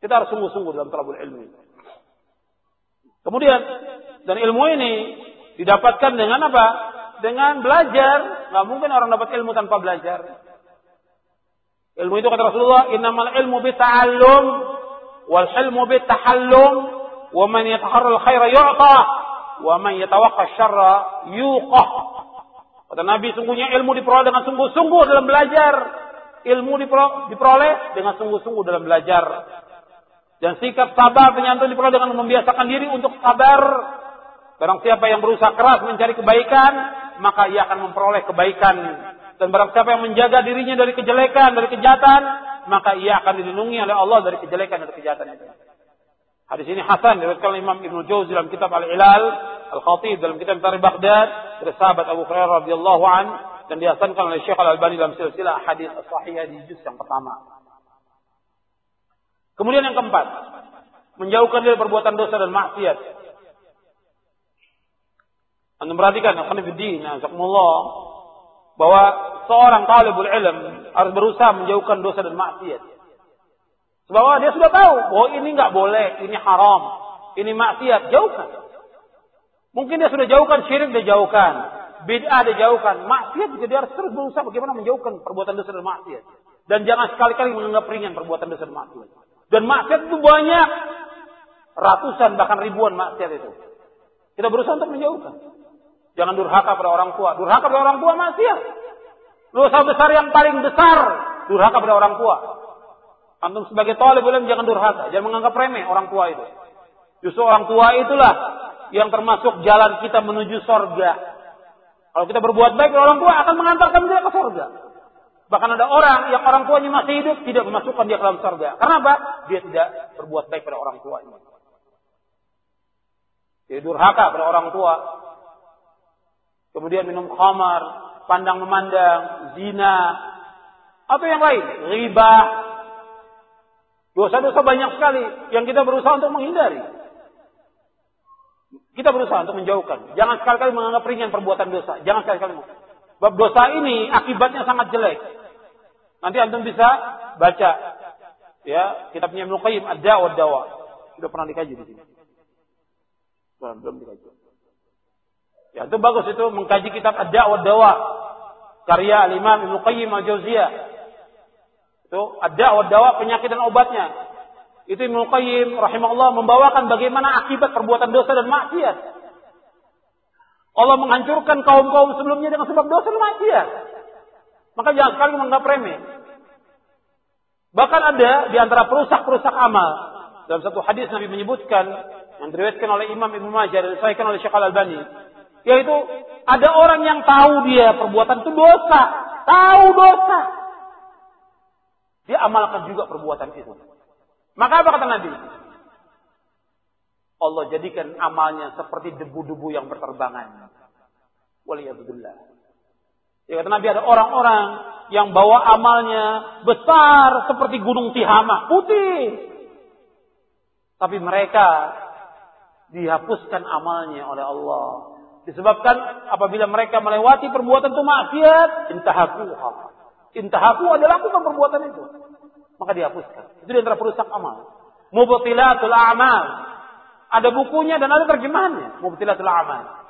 Speaker 1: Kita harus sungguh-sungguh dalam talabul ilmi. Kemudian, dan ilmu ini didapatkan dengan apa? Dengan belajar. Nggak mungkin orang dapat ilmu tanpa belajar. Ilmu itu kata Rasulullah, innamal ilmu bita'allum wal ilmu bitahallum yataharral khaira yu'ta wa man yatawaqqa syarra yuqah. Kata Nabi, sungguhnya ilmu diperoleh dengan sungguh-sungguh dalam belajar. Ilmu diperoleh dengan sungguh-sungguh dalam belajar. Dan sikap sabar penyantun diperoleh dengan membiasakan diri untuk sabar. Barang siapa yang berusaha keras mencari kebaikan, maka ia akan memperoleh kebaikan. Dan barang siapa yang menjaga dirinya dari kejelekan, dari kejahatan, maka ia akan dilindungi oleh Allah dari kejelekan dan kejahatan itu. Hadis ini Hasan diriwayatkan Imam Ibnu Jauzi dalam kitab Al-Ilal, Al-Khatib dalam kitab Tarikh Baghdad dari sahabat Abu Hurairah radhiyallahu an dan dihasankan oleh Syekh Al-Albani dalam silsilah hadis sahih di juz yang pertama. Kemudian yang keempat, menjauhkan dari perbuatan dosa dan maksiat. Anda perhatikan, akhwanifiddin, azakumullah, bahwa seorang talibul ilm harus berusaha menjauhkan dosa dan maksiat. Sebab dia sudah tahu bahwa ini nggak boleh, ini haram, ini maksiat, jauhkan. Mungkin dia sudah jauhkan syirik, dia jauhkan. Bid'ah dia jauhkan. Maksiat juga dia harus terus berusaha bagaimana menjauhkan perbuatan dosa dan maksiat. Dan jangan sekali-kali menganggap ringan perbuatan dosa dan maksiat. Dan maksiat itu banyak. Ratusan bahkan ribuan maksiat itu. Kita berusaha untuk menjauhkan. Jangan durhaka pada orang tua. Durhaka pada orang tua maksiat. Dosa besar yang paling besar. Durhaka pada orang tua. Antum sebagai toleh boleh jangan durhaka. Jangan menganggap remeh orang tua itu. Justru orang tua itulah yang termasuk jalan kita menuju sorga. Kalau kita berbuat baik orang tua akan mengantarkan dia ke sorga. Bahkan ada orang yang orang tuanya masih hidup tidak memasukkan dia ke dalam sorga. Karena apa? Dia tidak berbuat baik pada orang tuanya. Dia durhaka pada orang tua. Kemudian minum khamar, pandang memandang, zina, atau yang lain, riba. Dosa-dosa banyak sekali yang kita berusaha untuk menghindari. Kita berusaha untuk menjauhkan. Jangan sekali-kali menganggap ringan perbuatan dosa. Jangan sekali-kali. Bab dosa ini akibatnya sangat jelek. Nanti antum bisa baca ya kitabnya Ibnu Qayyim Ad-Da' wa Dawa. Sudah pernah dikaji di sini. Belum, belum dikaji. Ya, itu bagus itu mengkaji kitab Ad-Da' wa Dawa karya Al-Imam Ibnu Qayyim Al-Jauziyah. Itu Ad-Da' wa Dawa penyakit dan obatnya. Itu Ibnu Qayyim rahimahullah membawakan bagaimana akibat perbuatan dosa dan maksiat. Allah menghancurkan kaum-kaum sebelumnya dengan sebab dosa dan maksiat. Maka jangan sekali menganggap remeh. Bahkan ada di antara perusak-perusak amal. Dalam satu hadis Nabi menyebutkan yang diriwayatkan oleh Imam Ibnu Majah dan disahkan oleh Syekh Al-Albani, yaitu ada orang yang tahu dia perbuatan itu dosa, tahu dosa. Dia amalkan juga perbuatan itu. Maka apa kata Nabi? Allah jadikan amalnya seperti debu-debu yang berterbangan. Waliyahudullah. Ya kata Nabi ada orang-orang yang bawa amalnya besar seperti gunung Tihama, putih. Tapi mereka dihapuskan amalnya oleh Allah. Disebabkan apabila mereka melewati perbuatan itu maksiat, intahakuha. Intahaku adalah lakukan perbuatan itu maka dihapuskan. Itu di antara perusak amal. Mubtilatul a'mal. Ada bukunya dan ada terjemahannya. Mubtilatul a'mal.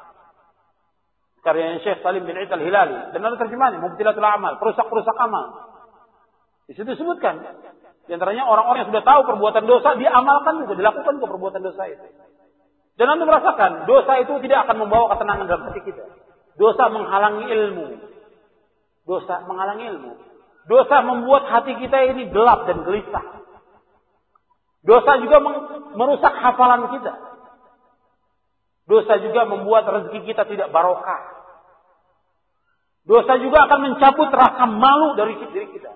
Speaker 1: Karya Syekh Salim bin Ital Hilali. Dan ada terjemahannya. Mubtilatul a'mal. Perusak-perusak amal. Di situ disebutkan. Di antaranya orang-orang yang sudah tahu perbuatan dosa, diamalkan juga, dilakukan juga perbuatan dosa itu. Dan anda merasakan, dosa itu tidak akan membawa ketenangan dalam hati kita. Dosa menghalangi ilmu. Dosa menghalangi ilmu. Dosa membuat hati kita ini gelap dan gelisah. Dosa juga merusak hafalan kita. Dosa juga membuat rezeki kita tidak barokah. Dosa juga akan mencabut rasa malu dari diri kita.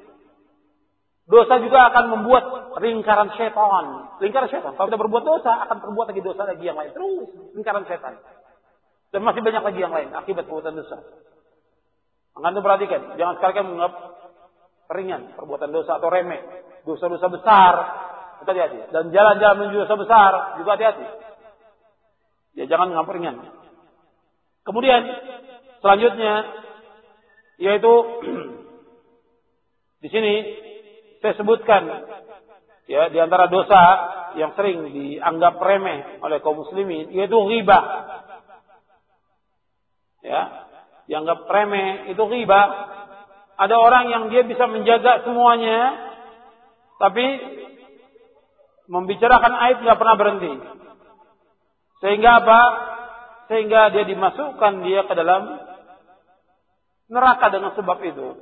Speaker 1: Dosa juga akan membuat lingkaran setan. Lingkaran setan. Kalau kita berbuat dosa, akan terbuat lagi dosa lagi yang lain. Terus lingkaran setan. Dan masih banyak lagi yang lain akibat perbuatan dosa. Anda perhatikan, jangan sekali-kali menganggap ringan perbuatan dosa atau remeh, dosa-dosa besar, kita hati-hati. Dan jalan-jalan menuju dosa besar juga hati-hati. Ya jangan menganggap ringan. Kemudian selanjutnya yaitu di sini saya sebutkan ya di antara dosa yang sering dianggap remeh oleh kaum muslimin yaitu riba. Ya, dianggap remeh itu riba ada orang yang dia bisa menjaga semuanya, tapi membicarakan aib nggak pernah berhenti. Sehingga apa? Sehingga dia dimasukkan dia ke dalam neraka dengan sebab itu.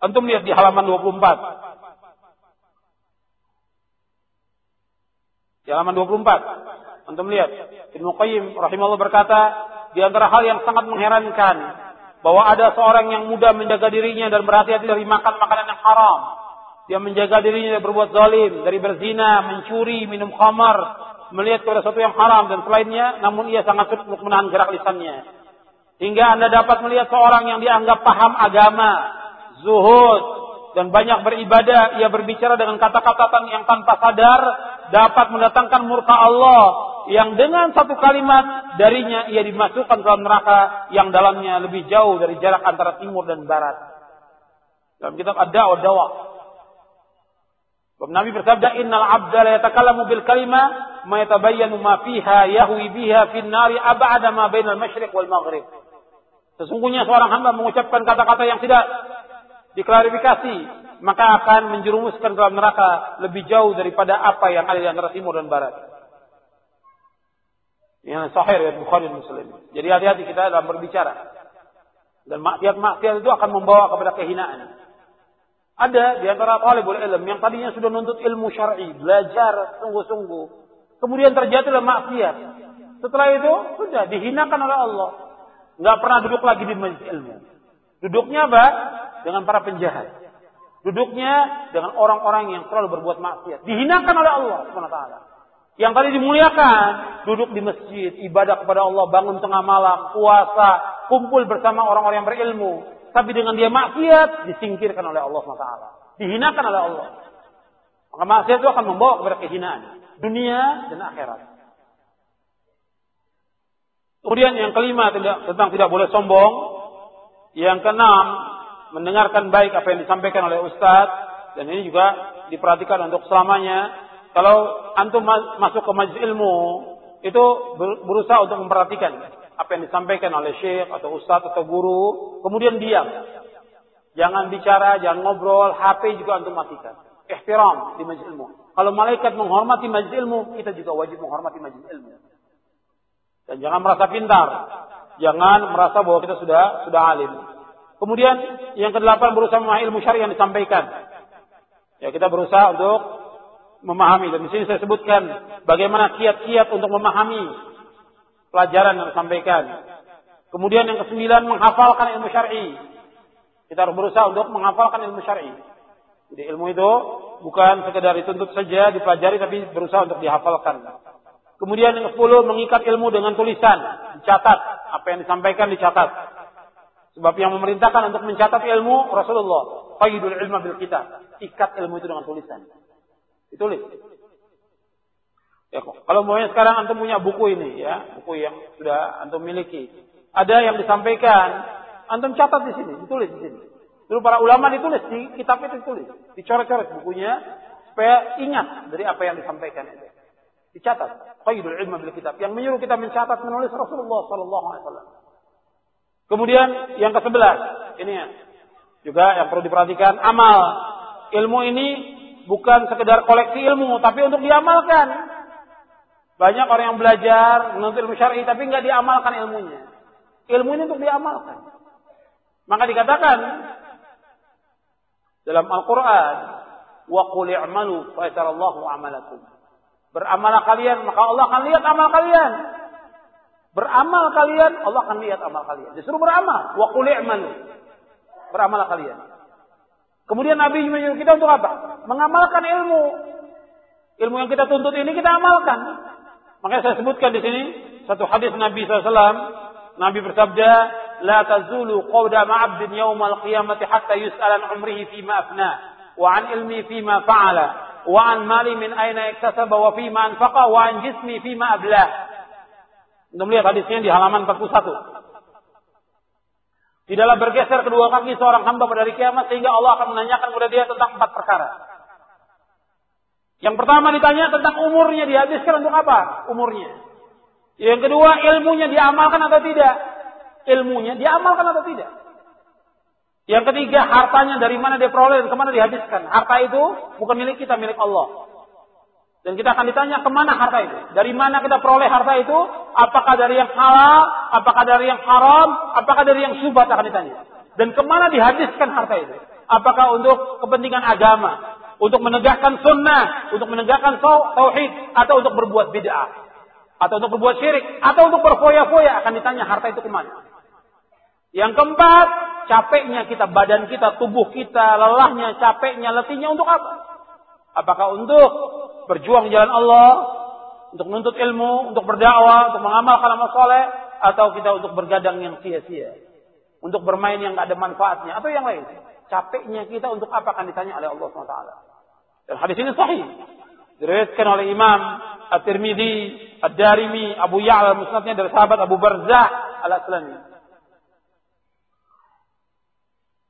Speaker 1: Antum lihat di halaman 24. Di halaman 24. Antum lihat. Ibnu Qayyim rahimahullah berkata, di antara hal yang sangat mengherankan bahwa ada seorang yang mudah menjaga dirinya dan berhati-hati dari makan makanan yang haram. Dia menjaga dirinya dari berbuat zalim, dari berzina, mencuri, minum khamar, melihat kepada sesuatu yang haram dan selainnya, namun ia sangat sulit untuk menahan gerak lisannya. Hingga Anda dapat melihat seorang yang dianggap paham agama, zuhud, dan banyak beribadah, ia berbicara dengan kata-kata yang tanpa sadar dapat mendatangkan murka Allah yang dengan satu kalimat darinya ia dimasukkan ke dalam neraka yang dalamnya lebih jauh dari jarak antara timur dan barat. Dalam kitab Ad-Da'wa Dawa. Nabi bersabda, "Innal 'abda la yatakallamu bil kalima ma yatabayyanu ma fiha yahwi biha fin nari ab'ada ma bainal masyriq wal maghrib." Sesungguhnya seorang hamba mengucapkan kata-kata yang tidak diklarifikasi, maka akan menjerumuskan dalam neraka lebih jauh daripada apa yang ada di antara timur dan barat. Yang sahih ya Bukhari dan Muslim. Jadi hati-hati kita dalam berbicara. Dan maksiat-maksiat itu akan membawa kepada kehinaan. Ada di antara talibul ilm yang tadinya sudah nuntut ilmu syar'i, belajar sungguh-sungguh. Kemudian terjadi dalam maksiat. Setelah itu sudah dihinakan oleh Allah. Nggak pernah duduk lagi di majlis ilmu. Duduknya apa? Dengan para penjahat. Duduknya dengan orang-orang yang selalu berbuat maksiat. Dihinakan oleh Allah SWT. Yang tadi dimuliakan, duduk di masjid, ibadah kepada Allah, bangun tengah malam, puasa, kumpul bersama orang-orang yang berilmu. Tapi dengan dia maksiat, disingkirkan oleh Allah SWT. Dihinakan oleh Allah. Maka maksiat itu akan membawa kepada kehinaan. Dunia dan akhirat. Kemudian yang kelima tidak, tentang tidak boleh sombong. Yang keenam, mendengarkan baik apa yang disampaikan oleh ustadz. Dan ini juga diperhatikan untuk selamanya. Kalau antum masuk ke majlis ilmu, itu berusaha untuk memperhatikan apa yang disampaikan oleh syekh atau ustadz atau guru. Kemudian diam. Jangan bicara, jangan ngobrol, HP juga antum matikan. Ihtiram di majlis ilmu. Kalau malaikat menghormati majlis ilmu, kita juga wajib menghormati majlis ilmu. Dan jangan merasa pintar. Jangan merasa bahwa kita sudah sudah alim. Kemudian yang kedelapan berusaha memahami ilmu syariah yang disampaikan. Ya kita berusaha untuk memahami dan di sini saya sebutkan bagaimana kiat-kiat untuk memahami pelajaran yang disampaikan. Kemudian yang kesembilan menghafalkan ilmu syar'i. Kita harus berusaha untuk menghafalkan ilmu syar'i. Jadi ilmu itu bukan sekedar dituntut saja, dipelajari tapi berusaha untuk dihafalkan. Kemudian yang sepuluh mengikat ilmu dengan tulisan, dicatat apa yang disampaikan dicatat. Sebab yang memerintahkan untuk mencatat ilmu Rasulullah, qaidul ilma bil kitab. Ikat ilmu itu dengan tulisan. Ditulis. Ya, kalau maunya sekarang antum punya buku ini ya, buku yang sudah antum miliki. Ada yang disampaikan, antum catat di sini, ditulis di sini. Dulu para ulama ditulis di kitab itu ditulis, dicoret-coret bukunya supaya ingat dari apa yang disampaikan itu. Dicatat. Qaidul ilmu bil kitab. Yang menyuruh kita mencatat menulis Rasulullah sallallahu alaihi wasallam. Kemudian yang ke sebelas ini ya, juga yang perlu diperhatikan amal. Ilmu ini bukan sekedar koleksi ilmu, tapi untuk diamalkan. Banyak orang yang belajar menuntut ilmu syar'i tapi nggak diamalkan ilmunya. Ilmu ini untuk diamalkan. Maka dikatakan dalam Al-Qur'an, "Wa qul i'malu amalakum." Beramal kalian, maka Allah akan lihat amal kalian. Beramal kalian, Allah akan lihat amal kalian. Disuruh beramal. Wa qul Beramal kalian. Kemudian Nabi menyuruh kita untuk apa? Mengamalkan ilmu. Ilmu yang kita tuntut ini kita amalkan. Makanya saya sebutkan di sini satu hadis Nabi SAW. Nabi bersabda, "La tazulu qawda ma'abdin yawmal qiyamati hatta yus'alan umrihi fima afna wa an ilmi fima fa'ala." wa an mali min aina iktasaba wa fi ma anfaqa wa an jismi fi ma abla. Untuk melihat hadisnya di halaman 41. Tidaklah bergeser kedua kaki seorang hamba pada hari kiamat sehingga Allah akan menanyakan kepada dia tentang empat perkara. Yang pertama ditanya tentang umurnya dihabiskan untuk apa? Umurnya. Yang kedua ilmunya diamalkan atau tidak? Ilmunya diamalkan atau tidak? Yang ketiga, hartanya dari mana dia peroleh dan ke mana dihabiskan. Harta itu bukan milik kita, milik Allah. Dan kita akan ditanya ke mana harta itu. Dari mana kita peroleh harta itu. Apakah dari yang halal, apakah dari yang haram, apakah dari yang syubhat akan ditanya. Dan ke mana dihabiskan harta itu. Apakah untuk kepentingan agama, untuk menegakkan sunnah, untuk menegakkan tauhid, atau untuk berbuat bid'ah, atau untuk berbuat syirik, atau untuk berfoya-foya akan ditanya harta itu ke mana. Yang keempat, capeknya kita, badan kita, tubuh kita, lelahnya, capeknya, letihnya untuk apa? Apakah untuk berjuang jalan Allah, untuk menuntut ilmu, untuk berdakwah, untuk mengamalkan amal soleh, atau kita untuk bergadang yang sia-sia, untuk bermain yang gak ada manfaatnya, atau yang lain? Capeknya kita untuk apa akan ditanya oleh Allah SWT. Dan hadis ini sahih. Diriwayatkan oleh Imam At-Tirmidzi Ad-Darimi, Abu Ya'la musnadnya dari sahabat Abu Barzah al-Aslami.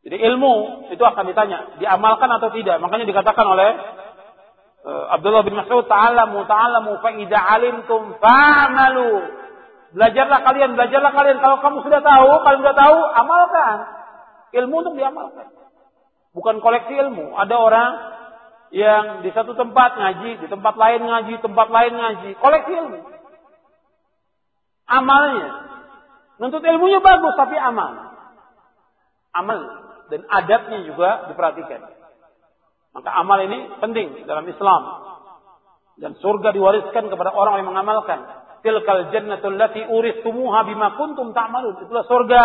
Speaker 1: Jadi ilmu itu akan ditanya, diamalkan atau tidak. Makanya dikatakan oleh uh, Abdullah bin Mas'ud, "Ta'alamu, ta'alamu fa idza 'alimtum fa'malu." Belajarlah kalian, belajarlah kalian. Kalau kamu sudah tahu, kalau sudah tahu, amalkan. Ilmu untuk diamalkan. Bukan koleksi ilmu. Ada orang yang di satu tempat ngaji, di tempat lain ngaji, tempat lain ngaji. Koleksi ilmu. Amalnya. Nuntut ilmunya bagus, tapi amal. Amal. Dan adabnya juga diperhatikan. Maka amal ini penting dalam Islam. Dan surga diwariskan kepada orang yang mengamalkan. Tilkal jannatul lati uristumuha bima kuntum ta'malun. Itulah surga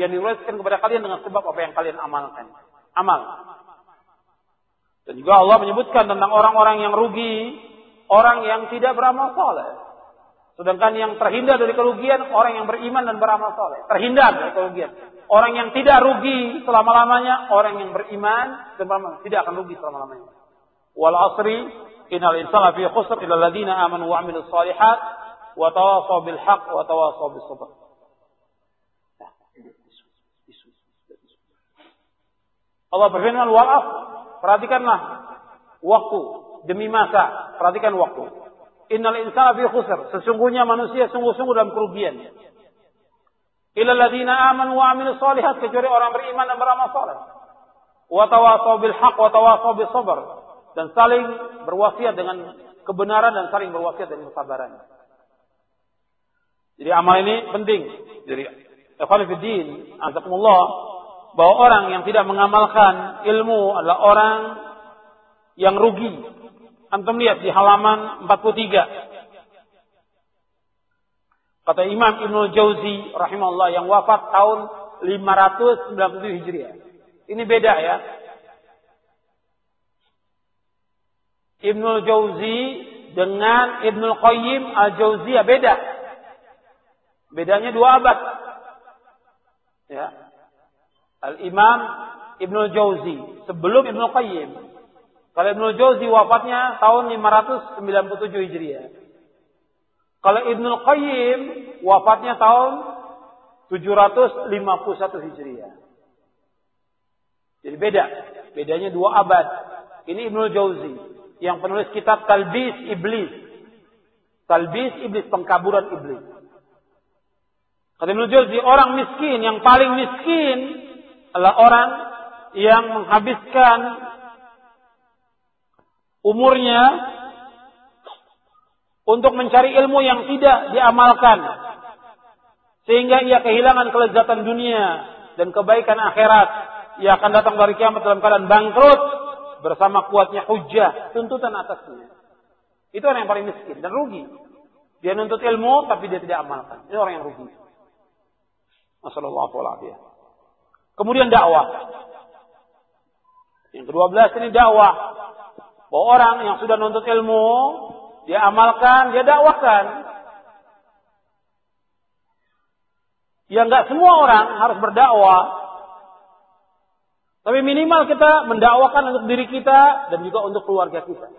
Speaker 1: yang diwariskan kepada kalian dengan sebab apa yang kalian amalkan. Amal. Dan juga Allah menyebutkan tentang orang-orang yang rugi, orang yang tidak beramal soleh. Sedangkan yang terhindar dari kerugian orang yang beriman dan beramal soleh. Terhindar dari kerugian. Orang yang tidak rugi selama-lamanya, orang yang beriman beramal tidak akan rugi selama-lamanya. Wal asri innal insana fi khusr illa alladziina amanu wa 'amilus shalihat wa tawasaw bil haqq wa tawasaw bis sabr. Allah berfirman wal asr Perhatikanlah waktu demi masa. Perhatikan waktu. Innal insana fi khusr. Sesungguhnya manusia sungguh-sungguh dalam kerugian. Illa alladziina amanu wa 'amilus shalihat kecuali orang beriman dan beramal saleh. Wa bil haqq wa bis sabr dan saling berwasiat dengan kebenaran dan saling berwasiat dengan kesabaran. Jadi amal ini penting. Jadi ikhwan fillah, azakumullah, bahwa orang yang tidak mengamalkan ilmu adalah orang yang rugi. Antum lihat di halaman 43. Kata Imam Ibnu Jauzi rahimahullah yang wafat tahun 597 Hijriah. Ini beda ya. Ibnu Jauzi dengan Ibnu Qayyim Al-Jauziyah beda. Bedanya dua abad. Ya. Al-Imam Ibnu Jauzi sebelum Ibnu Qayyim. Kalau Ibnu Jauzi wafatnya tahun 597 Hijriah. Kalau Ibnu Qayyim wafatnya tahun 751 Hijriah. Jadi beda. Bedanya dua abad. Ini Ibnu Jauzi yang penulis kitab Talbis Iblis. Talbis Iblis, pengkaburan iblis. Kata Ibnu Jauzi, orang miskin yang paling miskin adalah orang yang menghabiskan umurnya untuk mencari ilmu yang tidak diamalkan. Sehingga ia kehilangan kelezatan dunia dan kebaikan akhirat. Ia akan datang dari kiamat dalam keadaan bangkrut bersama kuatnya hujah tuntutan atasnya. Itu orang yang paling miskin dan rugi. Dia nuntut ilmu tapi dia tidak amalkan. Ini orang yang rugi. Kemudian dakwah. Yang kedua belas ini dakwah. Bahwa orang yang sudah nuntut ilmu, dia amalkan, dia dakwahkan. Ya nggak semua orang harus berdakwah. Tapi minimal kita mendakwakan untuk diri kita dan juga untuk keluarga kita.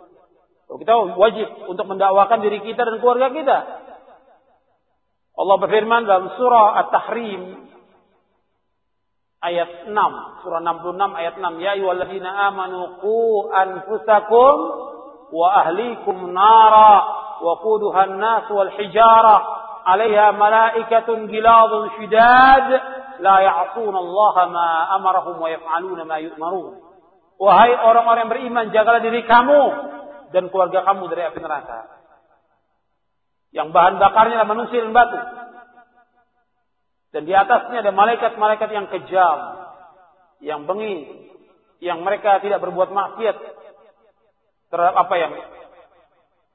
Speaker 1: Kita wajib untuk mendakwakan diri kita dan keluarga kita. Allah berfirman dalam surah At-Tahrim ayat 6, surah 66 ayat 6, ya ayyuhalladzina amanu qu anfusakum quduha an-nas wal hijara 'alayha malaikatun giladun shidad la ya'suna Allah ma amarahum wa yaf'aluna ma yu'marun. Wahai orang-orang yang beriman, jagalah diri kamu dan keluarga kamu dari api neraka. Yang bahan bakarnya adalah manusia dan batu. Dan di atasnya ada malaikat-malaikat yang kejam, yang bengis, yang mereka tidak berbuat maksiat terhadap apa yang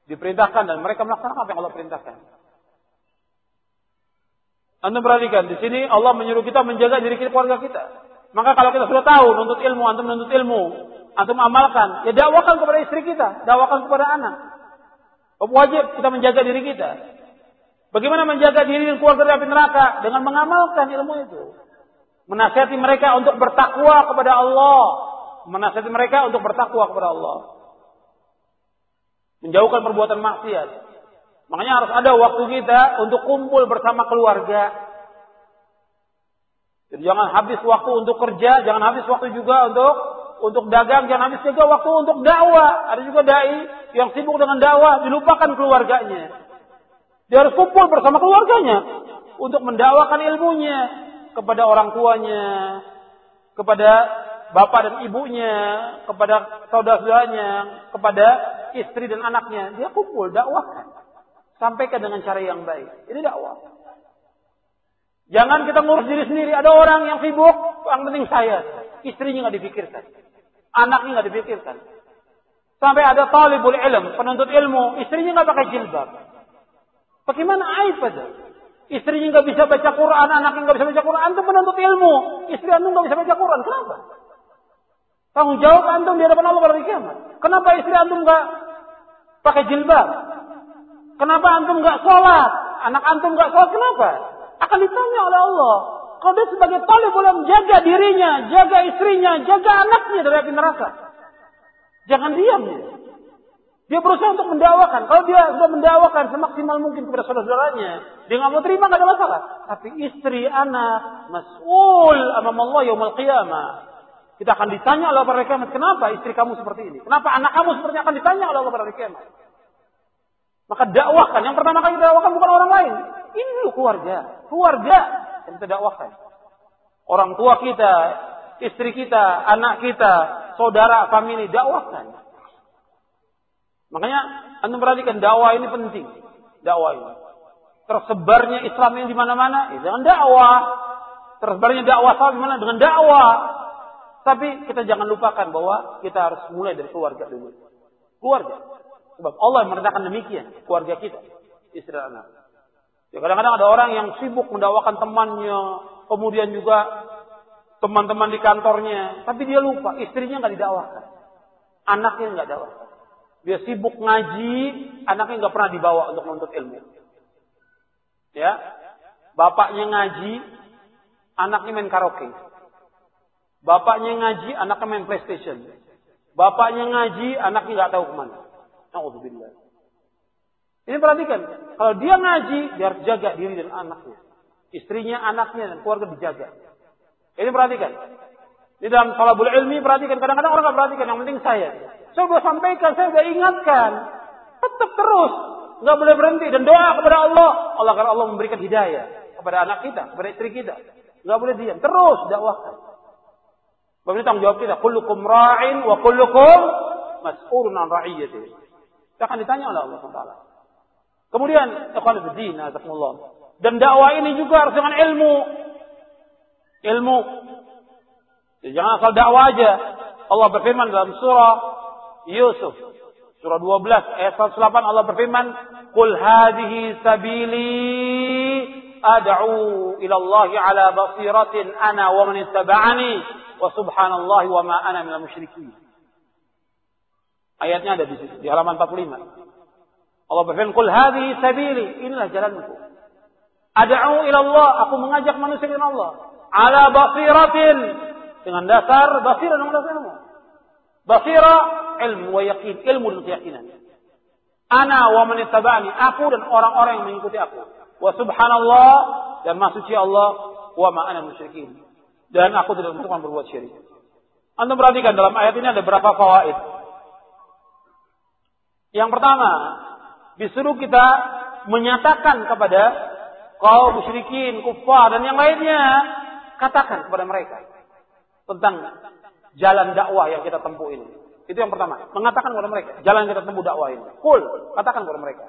Speaker 1: diperintahkan dan mereka melaksanakan apa yang Allah perintahkan. Anda perhatikan di sini Allah menyuruh kita menjaga diri kita keluarga kita. Maka kalau kita sudah tahu nuntut ilmu, antum menuntut ilmu, antum amalkan, ya dakwakan kepada istri kita, dakwakan kepada anak. Wajib kita menjaga diri kita. Bagaimana menjaga diri dan keluarga dari neraka? Dengan mengamalkan ilmu itu. Menasihati mereka untuk bertakwa kepada Allah. Menasihati mereka untuk bertakwa kepada Allah. Menjauhkan perbuatan maksiat. Makanya harus ada waktu kita untuk kumpul bersama keluarga. Jadi jangan habis waktu untuk kerja, jangan habis waktu juga untuk untuk dagang, jangan habis juga waktu untuk dakwah. Ada juga dai yang sibuk dengan dakwah, dilupakan keluarganya. Dia harus kumpul bersama keluarganya untuk mendakwakan ilmunya kepada orang tuanya, kepada bapak dan ibunya, kepada saudara-saudaranya, kepada istri dan anaknya. Dia kumpul dakwahkan. Sampaikan dengan cara yang baik. Ini dakwah. Jangan kita ngurus diri sendiri. Ada orang yang sibuk, yang penting saya. Istrinya nggak dipikirkan. Anaknya nggak dipikirkan. Sampai ada talibul ilm, penuntut ilmu, istrinya nggak pakai jilbab. Bagaimana aib pada? Istrinya nggak bisa baca Quran, anaknya nggak bisa baca Quran, antum penuntut ilmu, istri antum nggak bisa baca Quran, kenapa? Tanggung jawab antum di hadapan Allah pada kiamat. Kenapa istri antum nggak pakai jilbab? Kenapa antum nggak sholat? Anak antum nggak sholat kenapa? Akan ditanya oleh Allah. Kalau dia sebagai talib boleh menjaga dirinya, jaga istrinya, jaga anaknya dari api neraka. Jangan diam dia. Dia berusaha untuk mendakwakan. Kalau dia sudah mendakwakan semaksimal mungkin kepada saudara-saudaranya, dia nggak mau terima nggak ada masalah. Tapi istri, anak, mas'ul amam Allah yaumul qiyamah. Kita akan ditanya oleh Allah pada kenapa istri kamu seperti ini? Kenapa anak kamu seperti ini? akan ditanya oleh Allah pada kiamat? Maka dakwahkan. Yang pertama kali dakwahkan bukan orang lain. Ini keluarga. Keluarga yang kita dakwahkan. Orang tua kita, istri kita, anak kita, saudara, famili, dakwahkan. Makanya anda perhatikan dakwah ini penting. Dakwah ini. Tersebarnya Islam yang di mana-mana itu dengan dakwah. Tersebarnya dakwah sama di mana dengan dakwah. Tapi kita jangan lupakan bahwa kita harus mulai dari keluarga dulu. Keluarga. Sebab Allah yang merendahkan demikian keluarga kita, istri anak. Ya kadang-kadang ada orang yang sibuk mendakwakan temannya, kemudian juga teman-teman di kantornya, tapi dia lupa istrinya nggak didakwakan, anaknya nggak dakwah. Dia sibuk ngaji, anaknya nggak pernah dibawa untuk menuntut ilmu. Ya, bapaknya ngaji, anaknya main karaoke. Bapaknya ngaji, anaknya main PlayStation. Bapaknya ngaji, anaknya nggak tahu ke mana. Alhamdulillah. Ini perhatikan, kalau dia ngaji, dia harus jaga diri dan anaknya. Istrinya, anaknya, dan keluarga dijaga. Ini perhatikan. Di dalam talabul ilmi, perhatikan. Kadang-kadang orang nggak perhatikan, yang penting saya. Saya sudah sampaikan, saya sudah ingatkan. Tetap terus. Nggak boleh berhenti. Dan doa kepada Allah. Allah akan Allah memberikan hidayah. Kepada anak kita, kepada istri kita. Nggak boleh diam. Terus dakwahkan. Bapak ini tanggung jawab kita. Kullukum ra'in wa kullukum mas'ulun an ra'iyyati. Kita akan ditanya oleh Allah SWT. Kemudian, ikhwan fiddin, Dan dakwah ini juga harus dengan ilmu. Ilmu. Jangan asal dakwah aja. Allah berfirman dalam surah Yusuf surah 12 ayat 108 Allah berfirman Sabili ad'u ila Allah ala basiratin ana wa man ittaba'ani wa subhanallahi wa ma ana minal musyrikin Ayatnya ada di situ di halaman 45 Allah berfirman Qul hadhihi sabili inilah jalanku Ad'u ila Allah aku mengajak manusia kepada Allah ala basiratin dengan dasar basirah dengan dasar ilmu Basira ilmu wa yakin, ilmu dan keyakinan. Ana wa man aku dan orang-orang yang mengikuti aku. Wa subhanallah dan maha Allah wa ma ana musyrikin. Dan aku tidak untuk berbuat syirik. Anda perhatikan dalam ayat ini ada berapa fawaid. Yang pertama, disuruh kita menyatakan kepada kaum musyrikin, kufar dan yang lainnya, katakan kepada mereka tentang jalan dakwah yang kita tempuh ini. Itu yang pertama. Mengatakan kepada mereka, jalan kita tempuh dakwah ini. Kul, katakan kepada mereka.